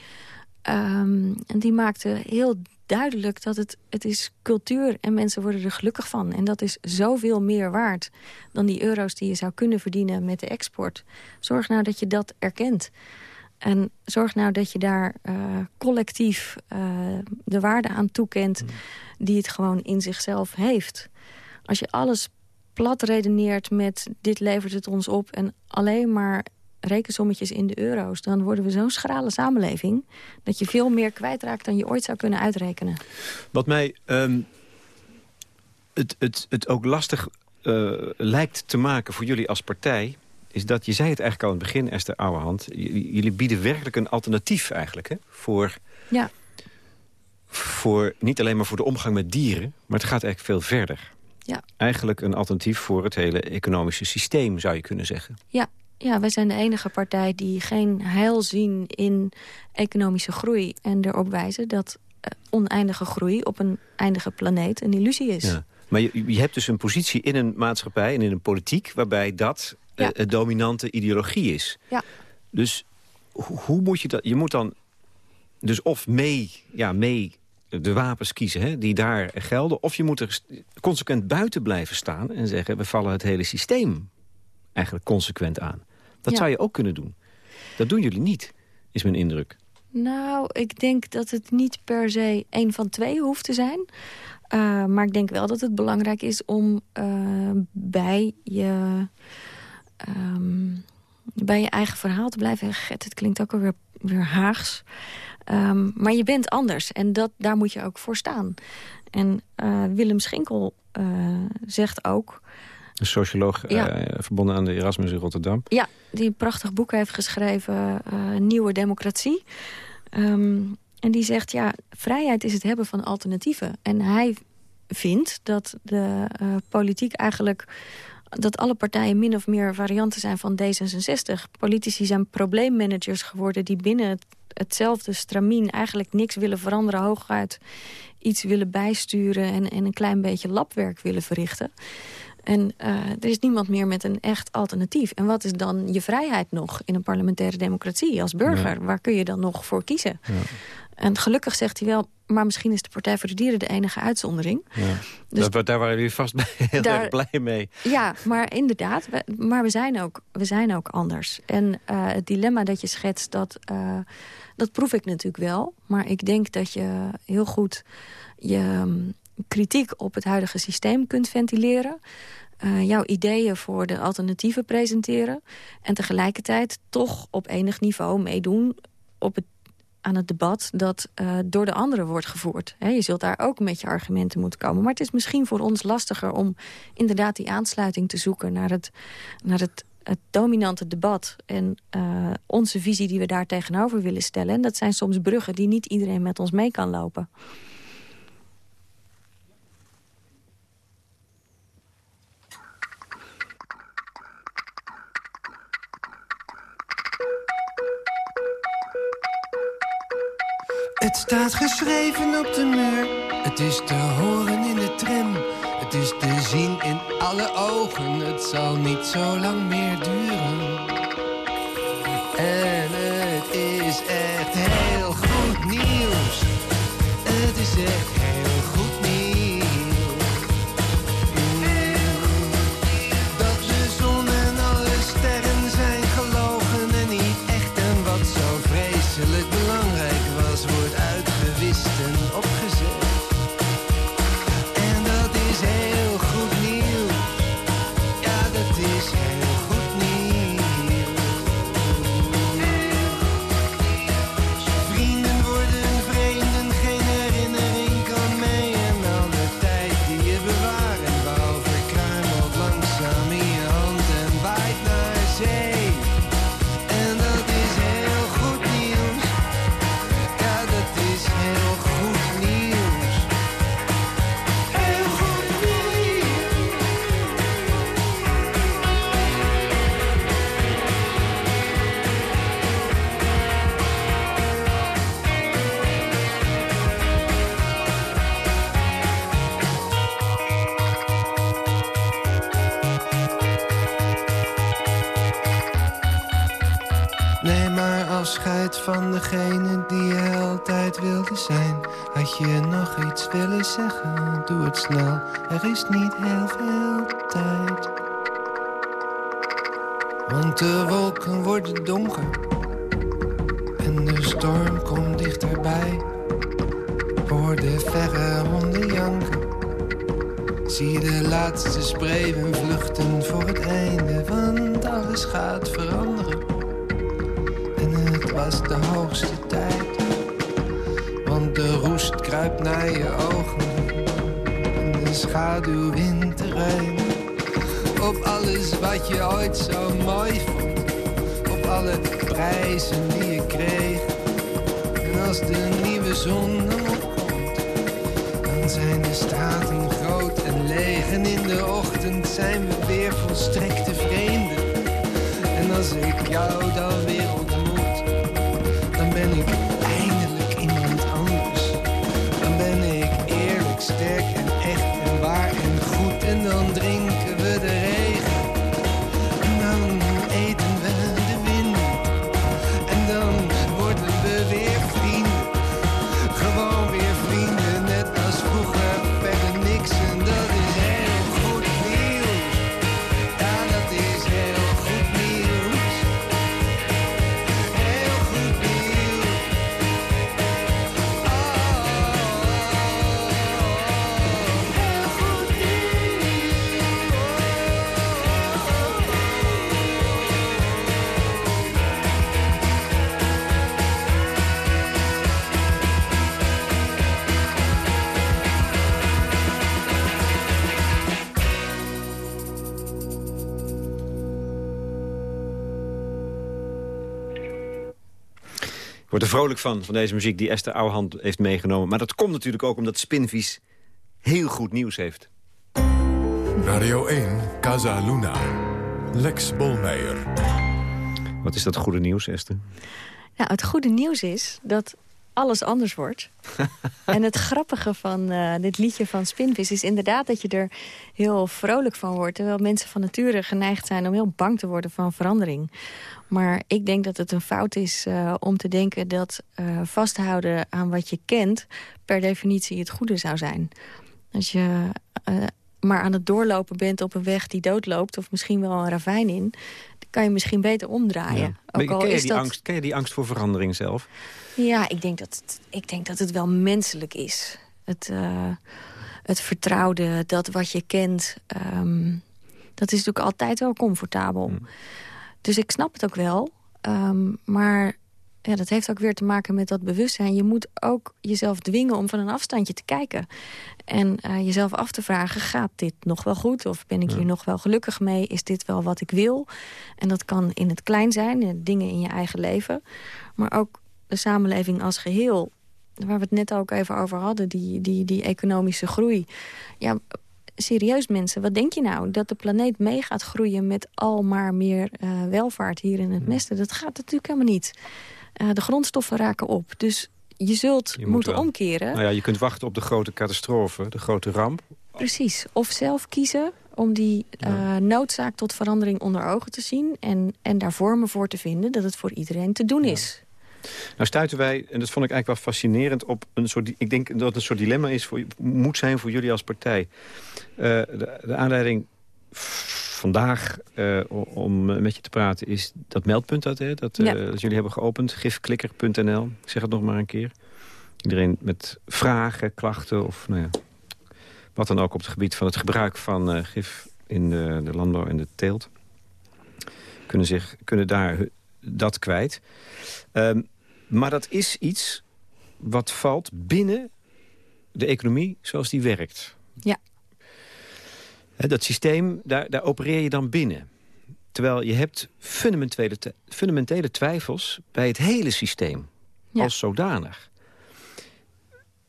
Speaker 4: Um, en die maakte heel duidelijk dat het, het is cultuur en mensen worden er gelukkig van. En dat is zoveel meer waard dan die euro's die je zou kunnen verdienen met de export. Zorg nou dat je dat erkent. En zorg nou dat je daar uh, collectief uh, de waarde aan toekent... Mm. die het gewoon in zichzelf heeft. Als je alles plat redeneert met dit levert het ons op... en alleen maar rekensommetjes in de euro's... dan worden we zo'n schrale samenleving... dat je veel meer kwijtraakt dan je ooit zou kunnen uitrekenen.
Speaker 3: Wat mij um, het, het, het ook lastig uh, lijkt te maken voor jullie als partij... is dat, je zei het eigenlijk al in het begin, Esther Ouwehand... jullie bieden werkelijk een alternatief eigenlijk hè, voor...
Speaker 4: Ja.
Speaker 3: Voor, niet alleen maar voor de omgang met dieren, maar het gaat eigenlijk veel verder.
Speaker 4: Ja.
Speaker 3: Eigenlijk een alternatief voor het hele economische systeem, zou je kunnen zeggen.
Speaker 4: Ja, ja, wij zijn de enige partij die geen heil zien in economische groei... en erop wijzen dat uh, oneindige groei op een eindige planeet een illusie is. Ja.
Speaker 3: Maar je, je, hebt dus een positie in een maatschappij en in een politiek... waarbij dat uh, dominante ideologie is.
Speaker 4: Ja.
Speaker 3: Dus hoe, hoe moet je dat... Je moet dan dus of mee, ja, mee de wapens kiezen hè, die daar gelden... of je moet er consequent buiten blijven staan en zeggen... we vallen het hele systeem eigenlijk consequent aan. Dat
Speaker 4: Ja.
Speaker 3: zou je ook kunnen doen. Dat doen jullie niet, is mijn indruk.
Speaker 4: Nou, ik denk dat het niet per se één van twee hoeft te zijn. Uh, maar ik denk wel dat het belangrijk is om uh, bij, je, um, bij je eigen verhaal te blijven. Get, het klinkt ook alweer weer Haags. Um, maar je bent anders en dat, daar moet je ook voor staan. En uh, Willem Schinkel zegt ook...
Speaker 3: Een socioloog
Speaker 4: Ja.
Speaker 3: verbonden aan de Erasmus in Rotterdam.
Speaker 4: Ja, die een prachtig boek heeft geschreven, uh, Nieuwe Democratie. Um, en die zegt, ja, vrijheid is het hebben van alternatieven. En hij vindt dat de uh, politiek eigenlijk... dat alle partijen min of meer varianten zijn van D66. Politici zijn probleemmanagers geworden... die binnen het, hetzelfde stramien eigenlijk niks willen veranderen... hooguit iets willen bijsturen en, en een klein beetje labwerk willen verrichten. En uh, er is niemand meer met een echt alternatief. En wat is dan je vrijheid nog in een parlementaire democratie als burger? Ja. Waar kun je dan nog voor kiezen?
Speaker 3: Ja.
Speaker 4: En gelukkig zegt hij wel, maar misschien is de Partij voor de Dieren de enige uitzondering.
Speaker 3: Ja. Dus daar, daar waren jullie vast heel daar, erg blij mee.
Speaker 4: Ja, maar inderdaad, we, maar we zijn ook, we zijn ook anders. En uh, het dilemma dat je schetst, dat, uh, dat proef ik natuurlijk wel. Maar ik denk dat je heel goed je um, kritiek op het huidige systeem kunt ventileren. Uh, jouw ideeën voor de alternatieven presenteren. En tegelijkertijd toch op enig niveau meedoen op het, aan het debat dat uh, door de anderen wordt gevoerd. Je zult daar ook met je argumenten moeten komen. Maar het is misschien voor ons lastiger om inderdaad die aansluiting te zoeken naar het, naar het, het dominante debat. En uh, onze visie die we daar tegenover willen stellen. En dat zijn soms bruggen die niet iedereen met ons mee kan lopen.
Speaker 8: Het staat geschreven op de muur. Het is te horen in de tram. Het is te zien in alle ogen. Het zal niet zo lang meer duren. En Er is niet heel veel tijd. Want de wolken worden donker. En de storm komt dichterbij. Hoor de verre honden janken. Zie de laatste spreeuwen vluchten voor het einde. Want alles gaat veranderen. En het was de hoogste tijd. Want de roest kruipt naar je ogen. Schaduw terrein. Op alles wat je ooit zo mooi vond. Op alle prijzen die je kreeg. En als de nieuwe zon opkomt. Dan zijn de straten groot en leeg. En in de ochtend zijn we weer volstrekte vreemden. En als ik jou dan weer ontmoet,
Speaker 3: word er vrolijk van, van deze muziek die Esther Ouwehand heeft meegenomen. Maar dat komt natuurlijk ook omdat Spinvis heel goed nieuws heeft.
Speaker 2: Radio 1, Casa Luna. Lex Bolmeijer.
Speaker 3: Wat is dat goede nieuws, Esther?
Speaker 4: Nou, het goede nieuws is dat alles anders wordt. en het grappige van uh, dit liedje van Spinvis is inderdaad dat je er heel vrolijk van wordt. Terwijl mensen van nature geneigd zijn om heel bang te worden van verandering. Maar ik denk dat het een fout is uh, om te denken dat uh, vasthouden aan wat je kent... per definitie het goede zou zijn. Als je maar aan het doorlopen bent op een weg die doodloopt... of misschien wel een ravijn in, dan kan je misschien beter omdraaien.
Speaker 3: Ja. Ook al ken, je is die dat... angst, ken je die angst voor verandering zelf?
Speaker 4: Ja, ik denk dat het, ik denk dat het wel menselijk is. Het, het vertrouwde, dat wat je kent... Um, dat is natuurlijk altijd wel comfortabel. Mm. Dus ik snap het ook wel. Um, maar ja, dat heeft ook weer te maken met dat bewustzijn. Je moet ook jezelf dwingen om van een afstandje te kijken. En uh, jezelf af te vragen, gaat dit nog wel goed? Of ben ik hier nog wel gelukkig mee? Is dit wel wat ik wil? En dat kan in het klein zijn, in dingen in je eigen leven. Maar ook de samenleving als geheel. Waar we het net ook even over hadden, die, die, die economische groei. Ja, serieus mensen, wat denk je nou? Dat de planeet mee gaat groeien met al maar meer uh, welvaart hier in het Westen? Dat gaat natuurlijk helemaal niet. Uh, de grondstoffen raken op. Dus je zult je moeten moet omkeren.
Speaker 3: Nou ja, je kunt wachten op de grote catastrofe, de grote ramp.
Speaker 4: Precies. Of zelf kiezen om die uh, noodzaak tot verandering onder ogen te zien... En, en daar vormen voor te vinden dat het voor iedereen te doen is.
Speaker 3: Nou stuiten wij, en dat vond ik eigenlijk wel fascinerend... op een soort, ik denk dat het een soort dilemma is voor, moet zijn voor jullie als partij. Uh, de, de aanleiding vandaag uh, om met je te praten is dat meldpunt dat, hè, dat, uh, dat jullie hebben geopend. Gifklikker.nl. Ik zeg het nog maar een keer. Iedereen met vragen, klachten of nou ja, wat dan ook op het gebied van het gebruik van gif in de, de, landbouw en de teelt. Kunnen, zich, kunnen daar dat kwijt. Um, maar dat is iets wat valt binnen de economie zoals die werkt.
Speaker 4: Ja
Speaker 3: dat systeem, daar, daar opereer je dan binnen. Terwijl je hebt fundamentele, fundamentele twijfels bij het hele systeem. Als zodanig.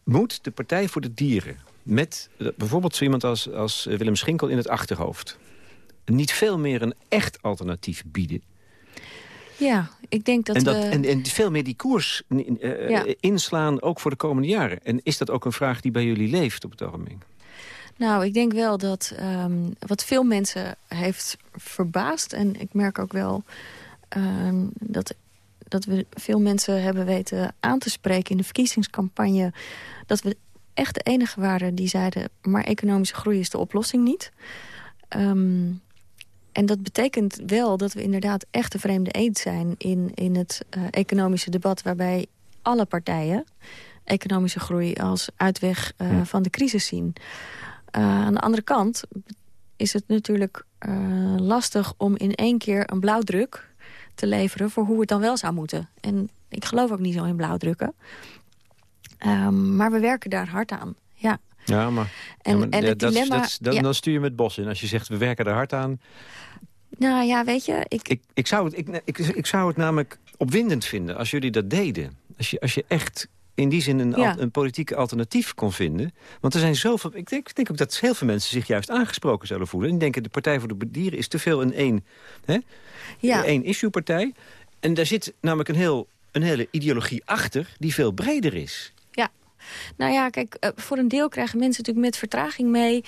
Speaker 3: Moet de Partij voor de Dieren met bijvoorbeeld zo iemand als, als Willem Schinkel in het achterhoofd... niet veel meer een echt alternatief bieden?
Speaker 4: Ja, ik denk dat,
Speaker 3: en,
Speaker 4: dat
Speaker 3: en, en, veel meer die koers uh, inslaan, ook voor de komende jaren. En is dat ook een vraag die bij jullie leeft op het ogenblik?
Speaker 4: Nou, ik denk wel dat um, wat veel mensen heeft verbaasd... en ik merk ook wel um, dat, dat we veel mensen hebben weten aan te spreken... in de verkiezingscampagne, dat we echt de enige waren die zeiden... maar economische groei is de oplossing niet. Um, en dat betekent wel dat we inderdaad echt de vreemde eend zijn... in, in het uh, economische debat waarbij alle partijen economische groei als uitweg uh, van de crisis zien. Uh, aan de andere kant is het natuurlijk lastig om in één keer een blauwdruk te leveren voor hoe het dan wel zou moeten. En ik geloof ook niet zo in blauwdrukken. Um, maar we werken daar hard aan, ja.
Speaker 3: Ja, maar, en, ja, maar en het dat, dilemma... Dat. Dan stuur je met bos in. Als je zegt, we werken er hard aan...
Speaker 4: Nou ja, weet je... Ik,
Speaker 3: ik, ik, zou, het, ik, ik, ik zou het namelijk opwindend vinden als jullie dat deden. Als je, als je echt in die zin een, ja. een politieke alternatief kon vinden. Want er zijn zoveel... Ik denk, ik denk ook dat heel veel mensen zich juist aangesproken zullen voelen. En denken, de Partij voor de Dieren is te veel een één, hè? Ja. één issue-partij. En daar zit namelijk een, heel, een hele ideologie achter die veel breder is.
Speaker 4: Nou ja, kijk, uh, voor een deel krijgen mensen natuurlijk met vertraging mee...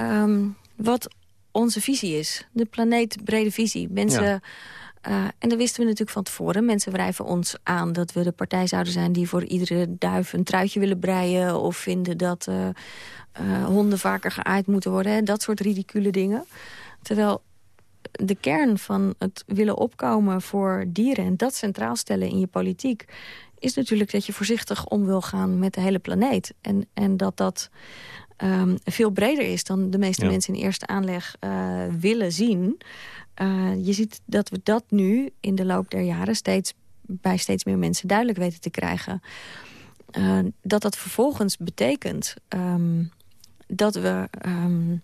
Speaker 4: Um, wat onze visie is. De planeetbrede visie. Mensen... Ja uh, en dat wisten we natuurlijk van tevoren. Mensen wrijven ons aan dat we de partij zouden zijn... die voor iedere duif een truitje willen breien... of vinden dat uh, uh, honden vaker geaaid moeten worden. Hè? Dat soort ridicule dingen. Terwijl de kern van het willen opkomen voor dieren... en dat centraal stellen in je politiek... is natuurlijk dat je voorzichtig om wil gaan met de hele planeet. En, en dat dat... Um, veel breder is dan de meeste ja. mensen in eerste aanleg willen zien... Uh, je ziet dat we dat nu in de loop der jaren steeds, bij steeds meer mensen duidelijk weten te krijgen. Uh, dat dat vervolgens betekent um, dat we um,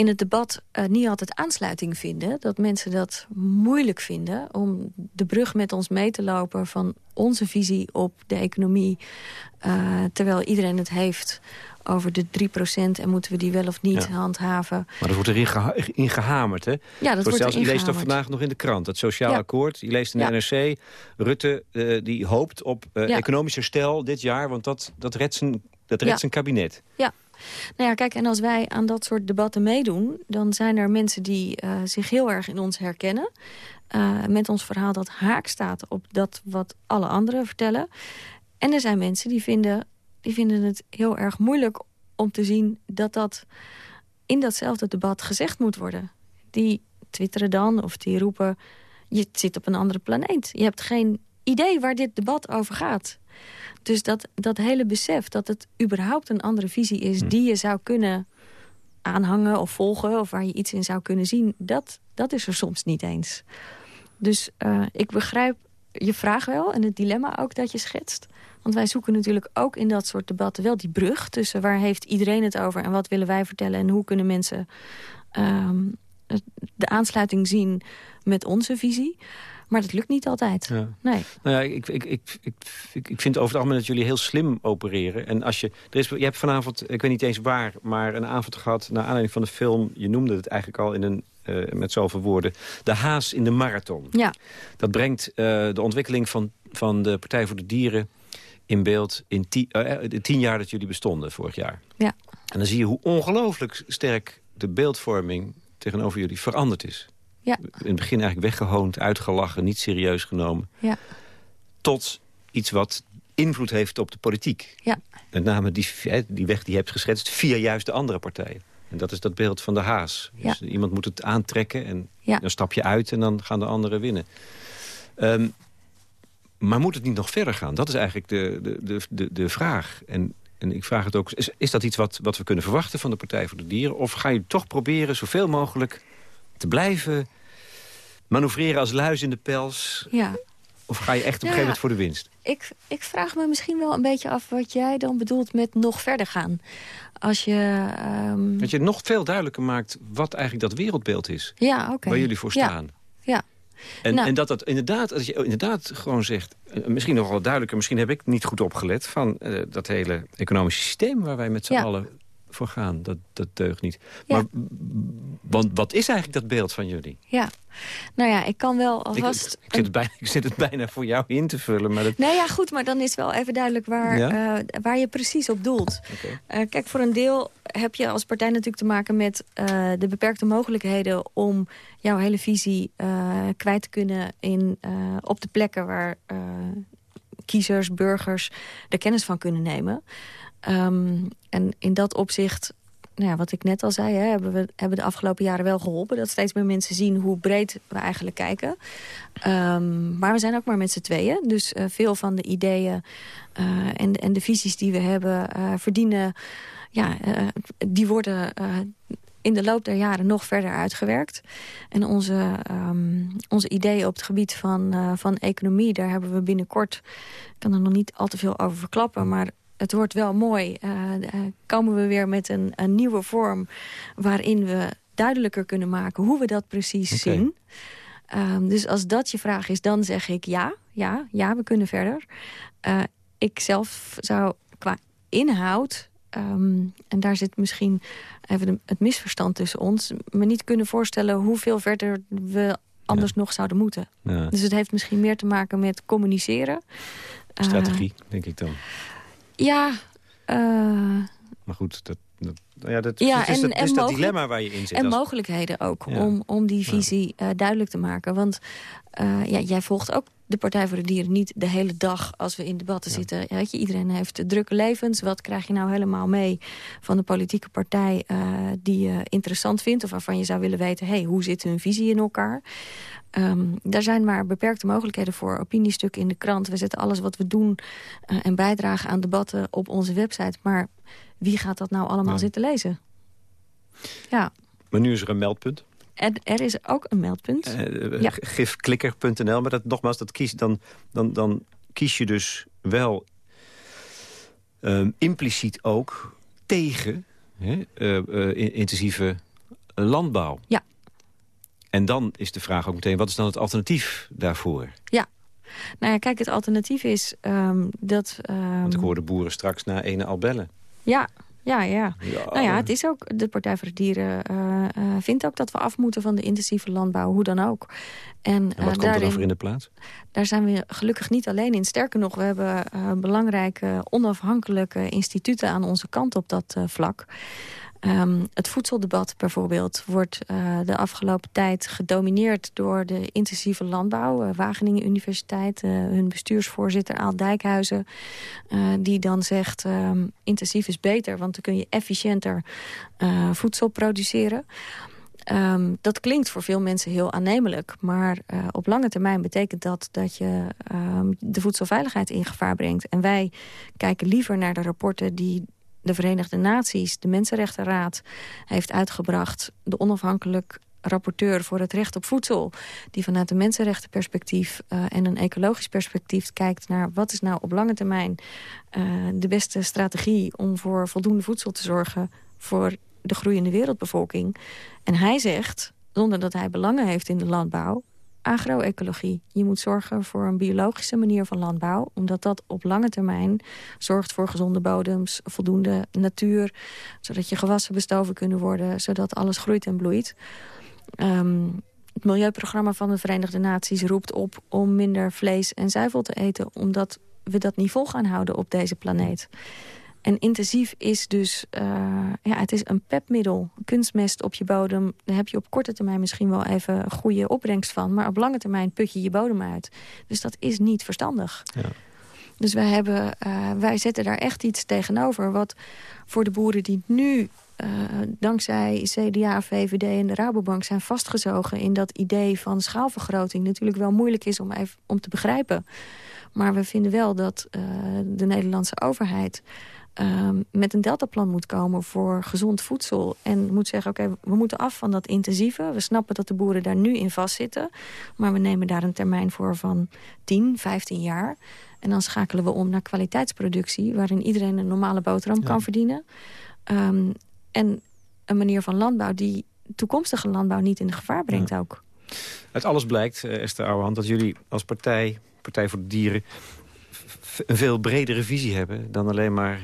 Speaker 4: in het debat uh, niet altijd aansluiting vinden. Dat mensen dat moeilijk vinden om de brug met ons mee te lopen... van onze visie op de economie, uh, terwijl iedereen het heeft over de 3% en moeten we die wel of niet handhaven.
Speaker 3: Maar dat wordt erin geha in gehamerd, hè?
Speaker 4: Ja, dat wordt
Speaker 3: zelfs, Je leest toch vandaag nog in de krant, het sociaal akkoord. Je leest in de NRC, Rutte uh, die hoopt op uh, economisch herstel dit jaar... want dat, dat redt zijn, dat redt zijn kabinet.
Speaker 4: Ja, nou ja, kijk, en als wij aan dat soort debatten meedoen... dan zijn er mensen die uh, zich heel erg in ons herkennen. Uh, met ons verhaal dat haak staat op dat wat alle anderen vertellen. En er zijn mensen die vinden, die vinden het heel erg moeilijk om te zien... dat dat in datzelfde debat gezegd moet worden. Die twitteren dan of die roepen... je zit op een andere planeet. Je hebt geen idee waar dit debat over gaat. Dus dat, dat hele besef dat het überhaupt een andere visie is... Hm. die je zou kunnen aanhangen of volgen... of waar je iets in zou kunnen zien, dat, dat is er soms niet eens. Dus uh, ik begrijp je vraag wel en het dilemma ook dat je schetst. Want wij zoeken natuurlijk ook in dat soort debatten wel die brug... tussen waar heeft iedereen het over en wat willen wij vertellen... en hoe kunnen mensen um, de aansluiting zien met onze visie... Maar dat lukt niet altijd. Ja. Nee.
Speaker 3: Nou ja, ik, ik, ik, ik, ik vind over het algemeen dat jullie heel slim opereren. En als je, er is, je hebt vanavond, ik weet niet eens waar, maar een avond gehad... naar aanleiding van de film, je noemde het eigenlijk al in een, uh, met zoveel woorden... De haas in de marathon.
Speaker 4: Ja.
Speaker 3: Dat brengt uh, de ontwikkeling van, van de Partij voor de Dieren in beeld in tien, uh, de tien jaar dat jullie bestonden vorig jaar.
Speaker 4: Ja.
Speaker 3: En dan zie je hoe ongelooflijk sterk de beeldvorming tegenover jullie veranderd is.
Speaker 4: Ja.
Speaker 3: In het begin eigenlijk weggehoond, uitgelachen, niet serieus genomen.
Speaker 4: Ja.
Speaker 3: Tot iets wat invloed heeft op de politiek.
Speaker 4: Ja.
Speaker 3: Met name die, die weg die je hebt geschetst via juist de andere partijen. En dat is dat beeld van de haas. Dus ja. iemand moet het aantrekken en
Speaker 4: ja.
Speaker 3: dan stap je uit en dan gaan de anderen winnen. Um, maar moet het niet nog verder gaan? Dat is eigenlijk de, de, de, de, de vraag. En, en ik vraag het ook, is, is dat iets wat, wat we kunnen verwachten van de Partij voor de Dieren? Of ga je toch proberen zoveel mogelijk te blijven manoeuvreren als luis in de pels?
Speaker 4: Ja.
Speaker 3: Of ga je echt op een gegeven moment voor de winst?
Speaker 4: Ik, ik vraag me misschien wel een beetje af wat jij dan bedoelt met nog verder gaan. Als je... Um...
Speaker 3: Dat je nog veel duidelijker maakt wat eigenlijk dat wereldbeeld is.
Speaker 4: Ja, oké.
Speaker 3: Waar jullie voor staan.
Speaker 4: Ja. ja.
Speaker 3: En, nou. en dat dat inderdaad, als je inderdaad gewoon zegt... Eh, misschien nog wel duidelijker, misschien heb ik niet goed opgelet... van uh, dat hele economische systeem waar wij met z'n ja. allen voor gaan. Dat, dat deugt niet. Ja. Maar want wat is eigenlijk dat beeld van jullie?
Speaker 4: Ja, nou ja, ik kan wel alvast...
Speaker 3: Ik, ik, zit, het bijna, ik zit het bijna voor jou in te vullen. Maar dat...
Speaker 4: Nee, ja, goed, maar dan is wel even duidelijk waar, ja? uh, waar je precies op doelt.
Speaker 3: Okay.
Speaker 4: Uh, kijk, voor een deel heb je als partij natuurlijk te maken met uh, de beperkte mogelijkheden... om jouw hele visie kwijt te kunnen in, op de plekken waar kiezers, burgers er kennis van kunnen nemen. Um, en in dat opzicht, nou ja, wat ik net al zei... Hè, hebben we hebben de afgelopen jaren wel geholpen... dat steeds meer mensen zien hoe breed we eigenlijk kijken. Um, maar we zijn ook maar met z'n tweeën. Dus uh, veel van de ideeën uh, en, en de visies die we hebben uh, verdienen... Ja, die worden in de loop der jaren nog verder uitgewerkt. En onze, um, onze ideeën op het gebied van, van economie... daar hebben we binnenkort, ik kan er nog niet al te veel over verklappen... maar het wordt wel mooi. Uh, uh, komen we weer met een, een, nieuwe vorm... waarin we duidelijker kunnen maken hoe we dat precies okay. zien. Um, dus als dat je vraag is, dan zeg ik ja. Ja, ja we kunnen verder. Uh, ik zelf zou qua inhoud... Um, en daar zit misschien even het misverstand tussen ons... me niet kunnen voorstellen hoeveel verder we anders ja. nog zouden moeten.
Speaker 3: Ja.
Speaker 4: Dus het heeft misschien meer te maken met communiceren.
Speaker 3: Strategie, denk ik dan.
Speaker 4: Ja. Uh...
Speaker 3: Maar goed, dat, dat, ja, dat, ja, is, en, dat, en is dat dilemma waar je in zit.
Speaker 4: En als... mogelijkheden ook ja. om, om die visie ja. uh, duidelijk te maken. Want uh, ja, jij volgt ook de Partij voor de Dieren niet de hele dag als we in debatten zitten. Weet je, iedereen heeft drukke levens. Wat krijg je nou helemaal mee van de politieke partij die je interessant vindt... of waarvan je zou willen weten, hey, hoe zit hun visie in elkaar? Um, daar zijn maar beperkte mogelijkheden voor. Opiniestukken in de krant. We zetten alles wat we doen uh, en bijdragen aan debatten op onze website. Maar wie gaat dat nou allemaal ja. zitten lezen? Ja.
Speaker 3: Maar nu is er een meldpunt.
Speaker 4: Er, er is ook een meldpunt.
Speaker 3: Uh, ja. Gifklikker.nl, maar dat, nogmaals, dat kies, dan, dan, dan kies je dus wel um, impliciet ook tegen hè, uh, intensieve landbouw.
Speaker 4: Ja.
Speaker 3: En dan is de vraag ook meteen, wat is dan het alternatief daarvoor?
Speaker 4: Ja. Nou ja, kijk, het alternatief is ehm, dat... ehm,
Speaker 3: Want ik hoorde boeren straks na ene al bellen.
Speaker 4: Ja, ja, ja.
Speaker 3: Ja.
Speaker 4: Nou ja, het is ook, de Partij voor de Dieren eh, eh, vindt ook dat we af moeten van de intensieve landbouw, hoe dan ook. En,
Speaker 3: En wat
Speaker 4: eh,
Speaker 3: komt er
Speaker 4: daarin,
Speaker 3: dan voor in de plaats?
Speaker 4: daar zijn we gelukkig niet alleen in. Sterker nog, we hebben belangrijke onafhankelijke instituten aan onze kant op dat vlak. Ehm, het voedseldebat bijvoorbeeld wordt eh, de afgelopen tijd gedomineerd door de intensieve landbouw. Eh, Wageningen Universiteit, eh, hun bestuursvoorzitter Aal Dijkhuizen... die dan zegt ehm, intensief is beter, want dan kun je efficiënter voedsel produceren. Ehm, dat klinkt voor veel mensen heel aannemelijk. Maar op lange termijn betekent dat dat je de voedselveiligheid in gevaar brengt. En wij kijken liever naar de rapporten die de Verenigde Naties, de Mensenrechtenraad, heeft uitgebracht. De onafhankelijk rapporteur voor het recht op voedsel... die vanuit een mensenrechtenperspectief uh, en een ecologisch perspectief kijkt naar... wat is nou op lange termijn uh, de beste strategie om voor voldoende voedsel te zorgen... voor de groeiende wereldbevolking. En hij zegt, zonder dat hij belangen heeft in de landbouw... agroecologie. Je moet zorgen voor een biologische manier van landbouw... omdat dat op lange termijn zorgt voor gezonde bodems... voldoende natuur, zodat je gewassen bestoven kunnen worden... zodat alles groeit en bloeit. Um, het milieuprogramma van de Verenigde Naties roept op... om minder vlees en zuivel te eten... omdat we dat niet vol gaan houden op deze planeet. En intensief is dus, uh, ja, het is een pepmiddel. Kunstmest op je bodem, daar heb je op korte termijn misschien wel even een goede opbrengst van. Maar op lange termijn put je je bodem uit. Dus dat is niet verstandig.
Speaker 3: Ja.
Speaker 4: Dus wij, hebben, uh, wij zetten daar echt iets tegenover. Wat voor de boeren die nu, uh, dankzij CDA, VVD en de Rabobank... zijn vastgezogen in dat idee van schaalvergroting... natuurlijk wel moeilijk is om, even, om te begrijpen. Maar we vinden wel dat de Nederlandse overheid... Um, met een deltaplan moet komen voor gezond voedsel. En moet zeggen, oké, okay, we moeten af van dat intensieve. We snappen dat de boeren daar nu in vastzitten. Maar we nemen daar een termijn voor van 10, 15 jaar. En dan schakelen we om naar kwaliteitsproductie... waarin iedereen een normale boterham ja. kan verdienen. Um, en een manier van landbouw die toekomstige landbouw niet in gevaar brengt ja. ook.
Speaker 3: Uit alles blijkt, uh, Esther Ouwehand, dat jullie als partij, Partij voor de Dieren een veel bredere visie hebben... dan alleen maar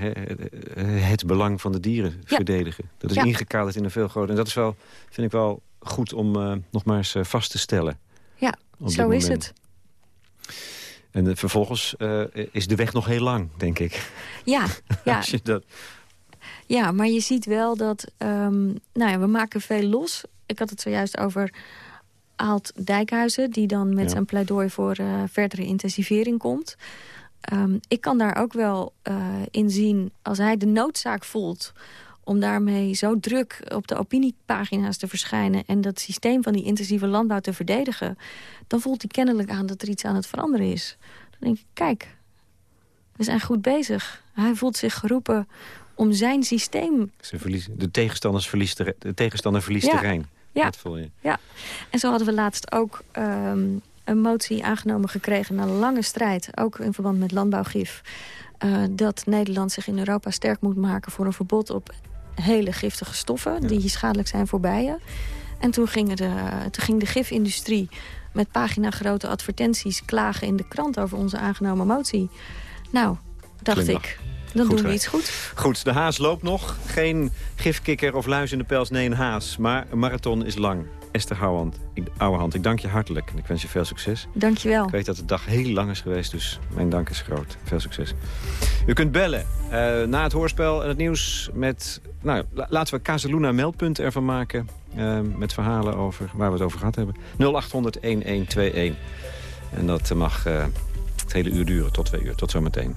Speaker 3: het belang van de dieren ja. verdedigen. Dat is ja. ingekaderd in een veel groter... En dat is wel, vind ik wel goed om uh, nog maar eens uh, vast te stellen.
Speaker 4: Ja, zo is het.
Speaker 3: En uh, vervolgens is de weg nog heel lang, denk ik.
Speaker 4: Ja, ja.
Speaker 3: Als je dat...
Speaker 4: ja maar je ziet wel dat... Um, nou ja, we maken veel los. Ik had het zojuist over... Aalt Dijkhuizen, die dan met ja. zijn pleidooi voor verdere intensivering komt... Um, ik kan daar ook wel uh, in zien, als hij de noodzaak voelt... om daarmee zo druk op de opiniepagina's te verschijnen... en dat systeem van die intensieve landbouw te verdedigen... dan voelt hij kennelijk aan dat er iets aan het veranderen is. Dan denk ik, kijk, we zijn goed bezig. Hij voelt zich geroepen om zijn systeem...
Speaker 3: Ze verliezen, de, tegenstanders verliest de, de tegenstander verliest
Speaker 4: ja.
Speaker 3: terrein.
Speaker 4: Ja.
Speaker 3: Dat voel je.
Speaker 4: ja, en zo hadden we laatst ook... Um, een motie aangenomen gekregen na lange strijd... ook in verband met landbouwgif... Uh, dat Nederland zich in Europa sterk moet maken... voor een verbod op hele giftige stoffen... Ja. die schadelijk zijn voor bijen. En toen, gingen de, toen ging de gifindustrie met paginagrote advertenties... klagen in de krant over onze aangenomen motie. Nou, dacht ik... Dan
Speaker 3: goed,
Speaker 4: doen we iets goed.
Speaker 3: Goed, de haas loopt nog. Geen gifkikker of luis in de pels, nee, een haas. Maar een marathon is lang. Esther Houwehand, ik, Ouwehand, ik dank je hartelijk en ik wens je veel succes.
Speaker 4: Dank je wel.
Speaker 3: Ik weet dat de dag heel lang is geweest, dus mijn dank is groot. Veel succes. U kunt bellen uh, na het hoorspel en het nieuws met... Nou, laten we Casaluna meldpunt ervan maken. Uh, met verhalen over waar we het over gehad hebben. 0800-1121. En dat mag uh, het hele uur duren, tot twee uur. Tot zometeen.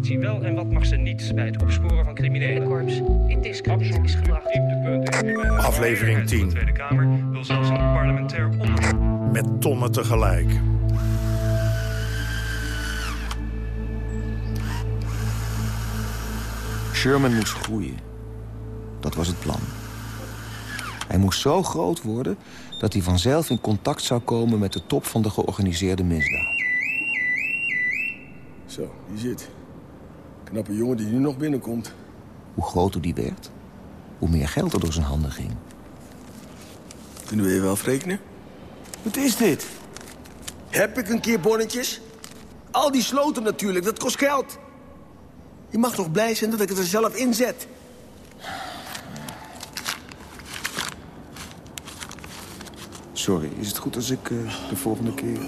Speaker 9: Zie wel en wat mag ze niet bij het opsporen van criminelen.
Speaker 10: Korps. Het is
Speaker 11: Aflevering 10. Met tonnen tegelijk.
Speaker 12: Sherman moest groeien. Dat was het plan. Hij moest zo groot worden dat hij vanzelf in contact zou komen... met de top van de georganiseerde misdaad.
Speaker 9: Zo, die zit. Knappe jongen die nu nog binnenkomt.
Speaker 12: Hoe groter die werd, hoe meer geld er door zijn handen ging.
Speaker 9: Kunnen we even afrekenen? Wat is dit? Heb ik een keer bonnetjes? Al die sloten natuurlijk, dat kost geld. Je mag toch blij zijn dat ik het er zelf inzet?
Speaker 12: Sorry, is het goed als ik uh, de volgende keer...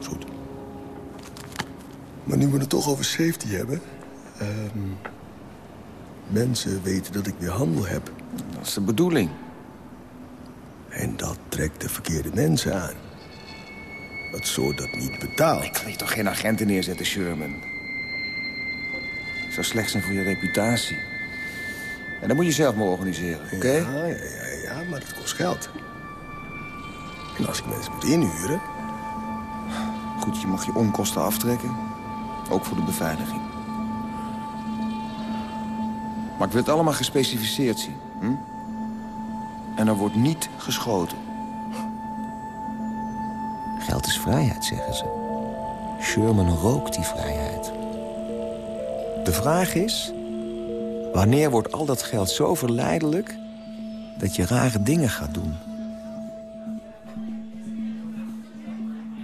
Speaker 9: Is goed. Maar nu we het toch over safety hebben... Um, mensen weten dat ik weer handel heb.
Speaker 12: Dat is de bedoeling.
Speaker 9: En dat trekt de verkeerde mensen aan. Dat soort dat niet betaalt.
Speaker 12: Ik kan hier toch geen agenten neerzetten, Sherman? Zou slecht zijn voor je reputatie. En dat moet je zelf maar organiseren, oké?
Speaker 9: Ja, ja, ja, ja, maar dat kost geld. En als ik mensen moet inhuren...
Speaker 12: Goed, je mag je onkosten aftrekken. Ook voor de beveiliging. Maar ik wil het allemaal gespecificeerd zien. Hm? En er wordt niet geschoten. Geld is vrijheid, zeggen ze. Sherman rookt die vrijheid. De vraag is... wanneer wordt al dat geld zo verleidelijk... dat je rare dingen gaat doen?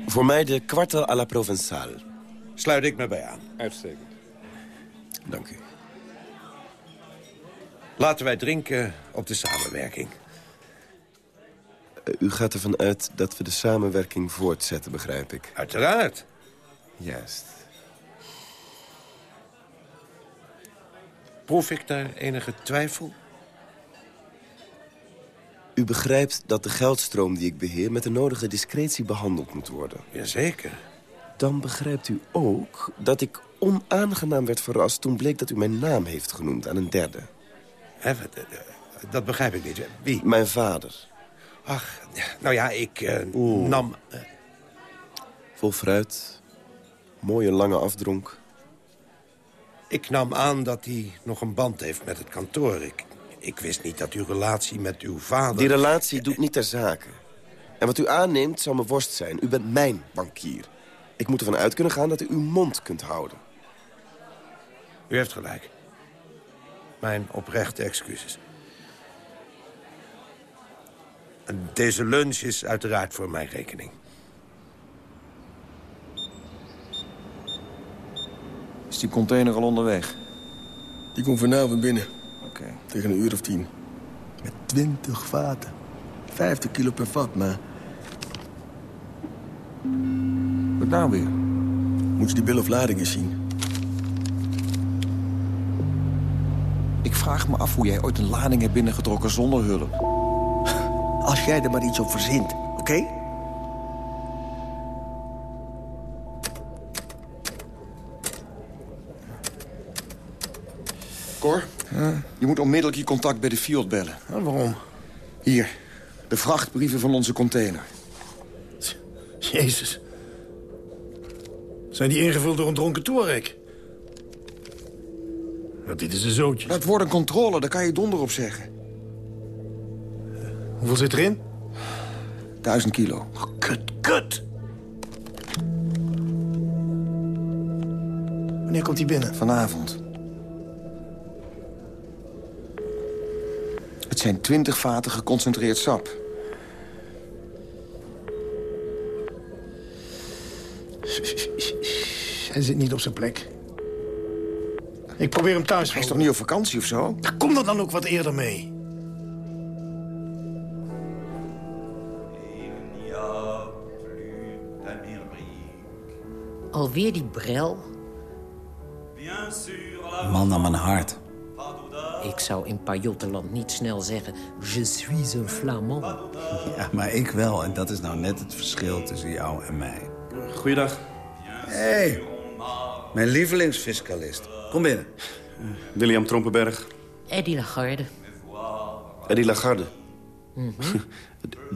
Speaker 13: Voor mij de kwarte à la Provençale.
Speaker 14: Sluit ik me bij aan.
Speaker 13: Uitstekend. Dank u.
Speaker 14: Laten wij drinken op de samenwerking.
Speaker 13: Uh, u gaat ervan uit dat we de samenwerking voortzetten, begrijp ik.
Speaker 14: Uiteraard.
Speaker 13: Juist.
Speaker 14: Proef ik daar enige twijfel?
Speaker 13: U begrijpt dat de geldstroom die ik beheer... met de nodige discretie behandeld moet worden.
Speaker 14: Jazeker.
Speaker 13: Dan begrijpt u ook dat ik onaangenaam werd verrast... toen bleek dat u mijn naam heeft genoemd aan een derde.
Speaker 14: He, dat begrijp ik niet. Wie?
Speaker 13: Mijn vader.
Speaker 14: Ach, nou ja, ik uh, nam... Uh...
Speaker 13: Vol fruit. Mooie lange afdronk.
Speaker 14: Ik nam aan dat hij nog een band heeft met het kantoor. Ik, ik wist niet dat uw relatie met uw vader...
Speaker 13: Die relatie doet niet ter zake. En wat u aanneemt zal me worst zijn. U bent mijn bankier. Ik moet ervan uit kunnen gaan dat u uw mond kunt houden.
Speaker 14: U heeft gelijk. Mijn oprechte excuses. En deze lunch is uiteraard voor mijn rekening.
Speaker 12: Is die container al onderweg?
Speaker 9: Die komt vanavond binnen.
Speaker 12: Oké.
Speaker 9: Tegen een uur of tien. Met twintig vaten. Vijftig kilo per vat, maar...
Speaker 12: Wat nou weer?
Speaker 9: Moet je die bill of lading eens zien.
Speaker 12: Ik vraag me af hoe jij ooit een lading hebt binnengetrokken zonder hulp.
Speaker 9: Als jij er maar iets op verzint, oké? Okay?
Speaker 14: Cor?
Speaker 12: Je moet onmiddellijk je contact bij de Fiat bellen.
Speaker 14: Waarom?
Speaker 12: Hier, de vrachtbrieven van onze container.
Speaker 14: Jezus. Zijn die ingevuld door een dronken Touareg? Nou, dit is een zootje.
Speaker 12: Het wordt een controle, daar kan je donder op zeggen.
Speaker 14: Hoeveel zit erin?
Speaker 12: Duizend kilo.
Speaker 14: Oh, kut, kut! Wanneer komt hij binnen?
Speaker 12: Vanavond. Het zijn twintig vaten geconcentreerd sap.
Speaker 14: Hij zit niet op zijn plek. Ik probeer hem thuis.
Speaker 12: Hij is toch niet op vakantie of zo?
Speaker 14: Kom er dan ook wat eerder mee.
Speaker 15: Alweer die brel?
Speaker 16: Man naar mijn hart.
Speaker 15: Ik zou in Pajottenland niet snel zeggen... Je suis un flamand.
Speaker 16: Ja, maar ik wel. En dat is nou net het verschil tussen jou en mij.
Speaker 10: Goeiedag.
Speaker 16: Hé, hey, mijn lievelingsfiscalist. Kom binnen.
Speaker 10: William Trompenberg.
Speaker 15: Eddie Lagarde.
Speaker 10: Eddie Lagarde.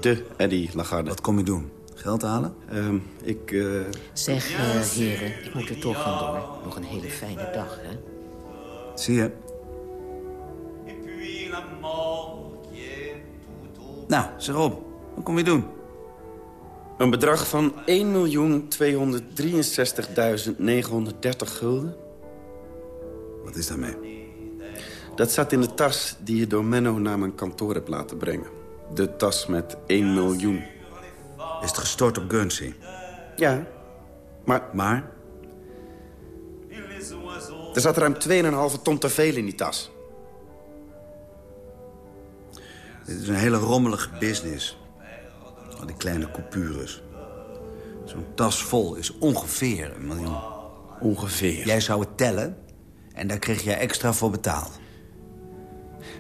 Speaker 10: De Eddie Lagarde.
Speaker 16: Wat kom je doen? Geld halen?
Speaker 10: Ehm, ik... eh,
Speaker 15: Zeg, eh, heren, ik moet er toch vandoor. Nog een hele fijne dag, hè?
Speaker 16: Zie je. Nou, zeg op. Wat kom je doen?
Speaker 10: Een bedrag van 1.263.930 gulden.
Speaker 16: Wat is daarmee?
Speaker 10: Dat zat in de tas die je door Menno naar mijn kantoor hebt laten brengen. De tas met 1 miljoen.
Speaker 16: Is het gestort op Guernsey?
Speaker 10: Ja, maar...
Speaker 16: Maar?
Speaker 10: Er zat ruim 2,5 ton te veel in die tas.
Speaker 16: Dit is een hele rommelige business. Al die kleine coupures. Zo'n tas vol is ongeveer een miljoen.
Speaker 10: Ongeveer?
Speaker 16: Jij zou het tellen en daar kreeg jij extra voor betaald.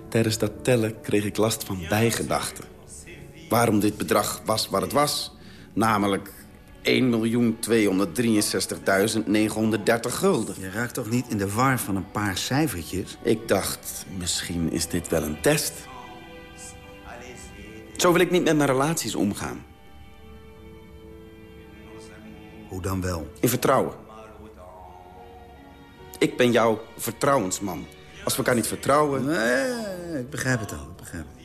Speaker 10: Tijdens dat tellen kreeg ik last van bijgedachten. Waarom dit bedrag was wat het was. Namelijk 1.263.930 gulden.
Speaker 16: Je raakt toch niet in de war van een paar cijfertjes?
Speaker 10: Ik dacht, misschien is dit wel een test. Zo wil ik niet met mijn relaties omgaan.
Speaker 16: Hoe dan wel?
Speaker 10: In vertrouwen. Ik ben jouw vertrouwensman. Als we elkaar niet vertrouwen...
Speaker 16: Nee, ik begrijp het al. Ik begrijp het.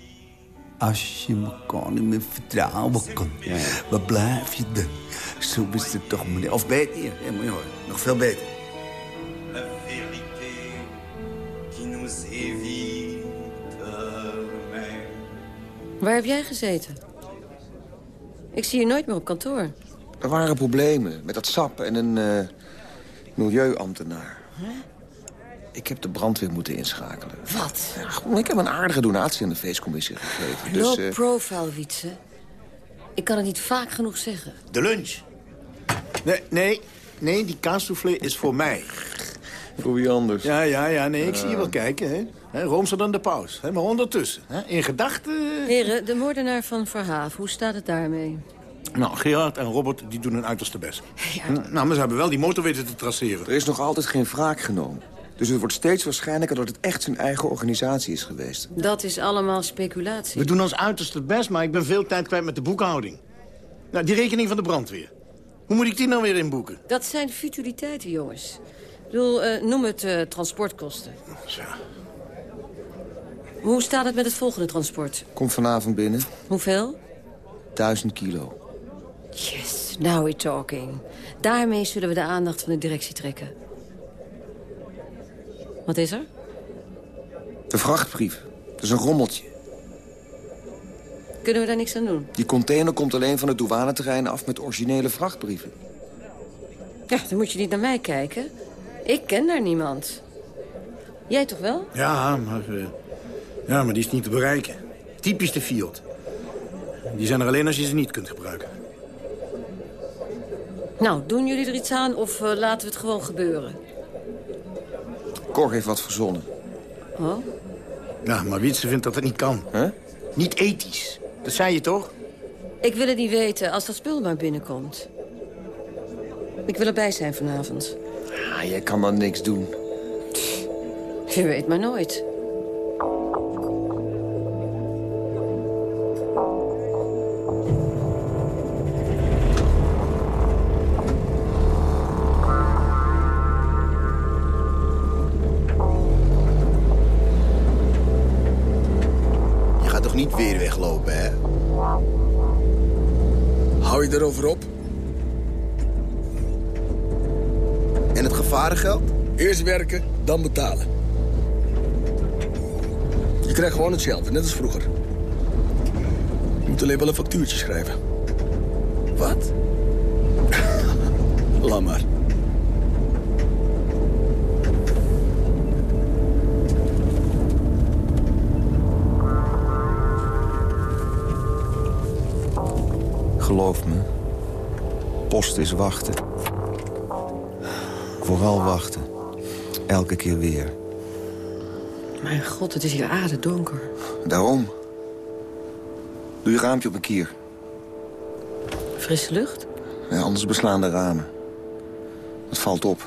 Speaker 16: Als je elkaar niet meer vertrouwen kan, waar blijf je dan? Zo is het toch, meneer. Of beter, hier, ja, moet je horen. Nog veel beter.
Speaker 17: Waar heb jij gezeten? Ik zie je nooit meer op kantoor.
Speaker 12: Er waren problemen met dat sap en een eh, milieuambtenaar. Ik heb de brandweer moeten inschakelen.
Speaker 17: Wat?
Speaker 12: Ja, ik heb een aardige donatie aan de feestcommissie gegeven. Dus,
Speaker 17: Low
Speaker 12: eh,
Speaker 17: profile, Wietse. Ik kan het niet vaak genoeg zeggen.
Speaker 18: De lunch. Nee, nee, nee, die kaassoufflé is voor mij.
Speaker 12: Voor wie anders?
Speaker 18: Ja, ja, ja, nee, ik zie je wel kijken, hè. hè roomser dan de paus. Hè, maar ondertussen, hè, in gedachten...
Speaker 17: Heren, de moordenaar van Verhaaf, hoe staat het daarmee?
Speaker 18: Nou, Gerard en Robert die doen hun uiterste best. Nou, maar ze hebben wel die motor weten te traceren.
Speaker 12: Er is nog altijd geen wraak genomen. Dus het wordt steeds waarschijnlijker dat het echt zijn eigen organisatie is geweest.
Speaker 17: Dat is allemaal speculatie.
Speaker 18: We doen ons uiterste best, maar ik ben veel tijd kwijt met de boekhouding. Nou, die rekening van de brandweer. Hoe moet ik die nou weer inboeken?
Speaker 17: Dat zijn futiliteiten, jongens. Ik bedoel, eh, noem het eh, transportkosten.
Speaker 18: Tja.
Speaker 17: Hoe staat het met het volgende transport?
Speaker 12: Komt vanavond binnen.
Speaker 17: Hoeveel?
Speaker 12: Duizend kilo.
Speaker 17: Yes, now we're talking. Daarmee zullen we de aandacht van de directie trekken. Wat is er?
Speaker 12: De vrachtbrief. Dat is een rommeltje.
Speaker 17: Kunnen we daar niks aan doen?
Speaker 12: Die container komt alleen van het douaneterrein af met originele vrachtbrieven.
Speaker 17: Ja, dan moet je niet naar mij kijken. Ik ken daar niemand. Jij toch wel?
Speaker 18: Ja, maar, eh, ja, maar die is niet te bereiken. Typisch de Fiat. Die zijn er alleen als je ze niet kunt gebruiken.
Speaker 17: Nou, doen jullie er iets aan of eh, laten we het gewoon gebeuren?
Speaker 12: Cor heeft wat verzonnen.
Speaker 17: Oh?
Speaker 18: Ja, maar Wietse vindt dat het niet kan. Niet ethisch. Dat zei je toch?
Speaker 17: Ik wil het niet weten als dat spul maar binnenkomt. Ik wil erbij zijn vanavond.
Speaker 12: Ja, jij kan dan niks doen.
Speaker 17: Je weet maar nooit.
Speaker 9: Hè? Hou je erover op? En het gevarengeld? Eerst werken, dan betalen. Je krijgt gewoon hetzelfde, net als vroeger. Je moet alleen wel een factuurtje schrijven. Wat? Laat maar.
Speaker 12: Geloof me. Post is wachten. Vooral wachten. Elke keer weer.
Speaker 17: Mijn god, het is hier aardedonker.
Speaker 12: Daarom. Doe je raampje op een kier.
Speaker 17: Frisse lucht?
Speaker 12: Ja, anders beslaan de ramen. Het valt op.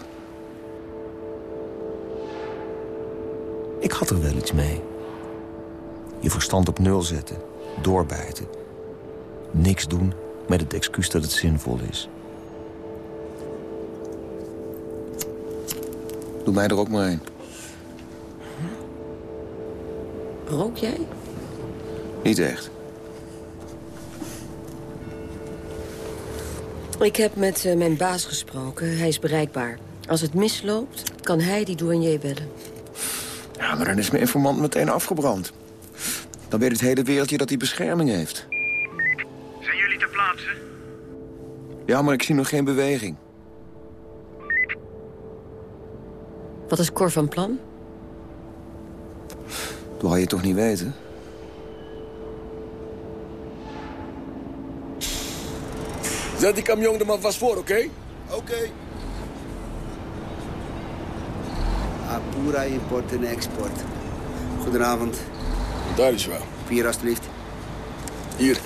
Speaker 12: Ik had er wel iets mee. Je verstand op nul zetten, doorbijten. Niks doen met het excuus dat het zinvol is. Doe mij er ook maar een.
Speaker 17: Rook jij?
Speaker 12: Niet echt.
Speaker 17: Ik heb met uh, mijn baas gesproken. Hij is bereikbaar. Als het misloopt, kan hij die douanier bellen.
Speaker 12: Ja, maar dan is mijn informant meteen afgebrand. Dan weet het hele wereldje dat hij bescherming heeft. Ja, maar ik zie nog geen beweging.
Speaker 17: Wat is Cor van plan?
Speaker 12: Dat wil je toch niet weten?
Speaker 9: Zet die camion er maar vast voor, oké?
Speaker 19: Oké. Okay. Apura Import en Export. Goedenavond.
Speaker 9: Daar is wel.
Speaker 19: Vier alstublieft.
Speaker 9: Hier.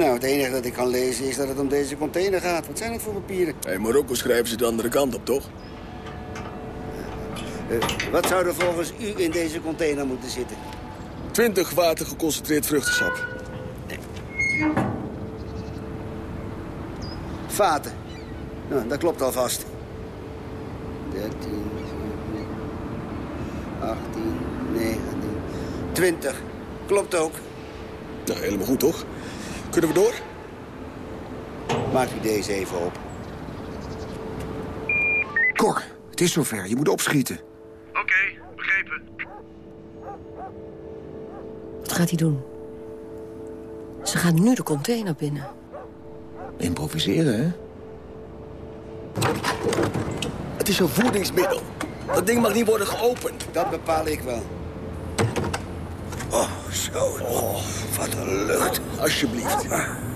Speaker 19: Nou, het enige dat ik kan lezen is dat het om deze container gaat. Wat zijn het voor papieren?
Speaker 9: Hey, Marokko schrijven ze de andere kant op, toch?
Speaker 19: Uh, wat zou er volgens u in deze container moeten zitten?
Speaker 9: 20 water geconcentreerd vruchtensap.
Speaker 19: Nee. Vaten. Nou, dat klopt alvast. 13, 18, 19, 20. Klopt ook.
Speaker 9: Nou, helemaal goed, toch? Kunnen we door?
Speaker 19: Maak u deze even op.
Speaker 12: Cor, het is zover. Je moet opschieten.
Speaker 20: Oké, okay, begrepen.
Speaker 17: Wat gaat hij doen? Ze gaan nu de container binnen.
Speaker 12: Improviseren, hè?
Speaker 9: Het is een voedingsmiddel. Dat ding mag niet worden geopend.
Speaker 19: Dat bepaal ik wel. Oh, zo. Oh, wat een lucht.
Speaker 9: Alsjeblieft.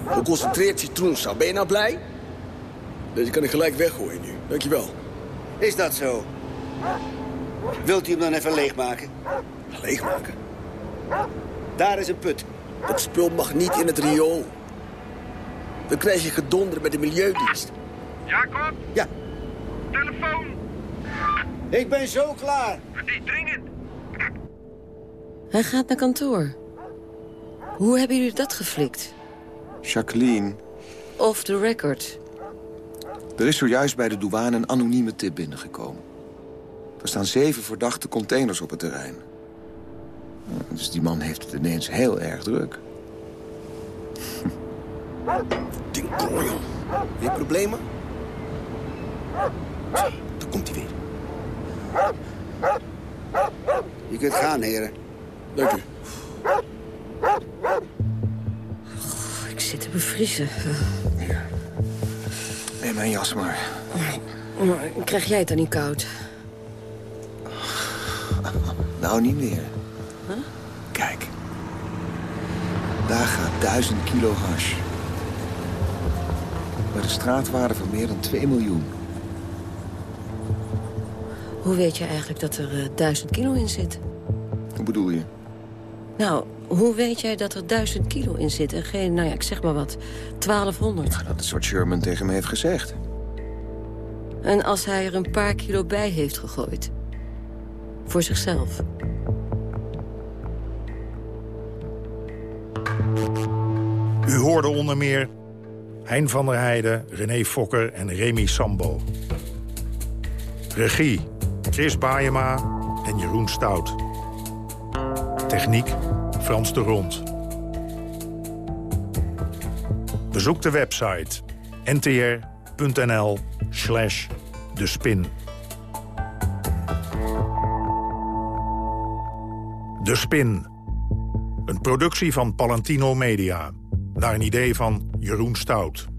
Speaker 9: Geconcentreerd citroensap. Ben je nou blij? Deze kan ik gelijk weggooien nu. Dankjewel.
Speaker 19: Is dat zo? Wilt u hem dan even leegmaken?
Speaker 9: Leegmaken?
Speaker 19: Daar is een put.
Speaker 9: Dat spul mag niet in het riool. Dan krijg je gedonder met de Milieudienst.
Speaker 20: Jacob?
Speaker 19: Ja?
Speaker 20: Telefoon.
Speaker 19: Ik ben zo klaar.
Speaker 20: Het is dringend.
Speaker 17: Hij gaat naar kantoor. Hoe hebben jullie dat geflikt?
Speaker 12: Jacqueline.
Speaker 17: Off the record.
Speaker 12: Er is zojuist bij de douane een anonieme tip binnengekomen. Er staan zeven verdachte containers op het terrein. Dus die man heeft het ineens heel erg druk.
Speaker 9: Dinkel. Weer problemen? Daar komt hij weer.
Speaker 19: Je kunt gaan, heren.
Speaker 9: Dank u.
Speaker 17: Oh, ik zit te bevriezen.
Speaker 12: Neem mijn jas maar.
Speaker 17: Maar krijg jij het dan niet koud?
Speaker 12: Nou, niet meer.
Speaker 17: Huh?
Speaker 12: Kijk. Daar gaat duizend kilo hash. Met een straatwaarde van meer dan 2 miljoen.
Speaker 17: Hoe weet je eigenlijk dat er uh, duizend kilo in zit?
Speaker 12: Hoe bedoel je?
Speaker 17: Nou, hoe weet jij dat er duizend kilo in zit en geen, nou ja, ik zeg maar wat, 1200?
Speaker 12: Nou, dat is wat Sherman tegen me heeft gezegd.
Speaker 17: En als hij er een paar kilo bij heeft gegooid? Voor zichzelf?
Speaker 11: U hoorde onder meer Hein van der Heijden, René Fokker en Remy Sambo. Regie Chris Baayema en Jeroen Stout. Techniek Frans de Rond. Bezoek de website ntr.nl slash de spin. De Spin. Een productie van Palantino Media. Naar een idee van Jeroen Stout.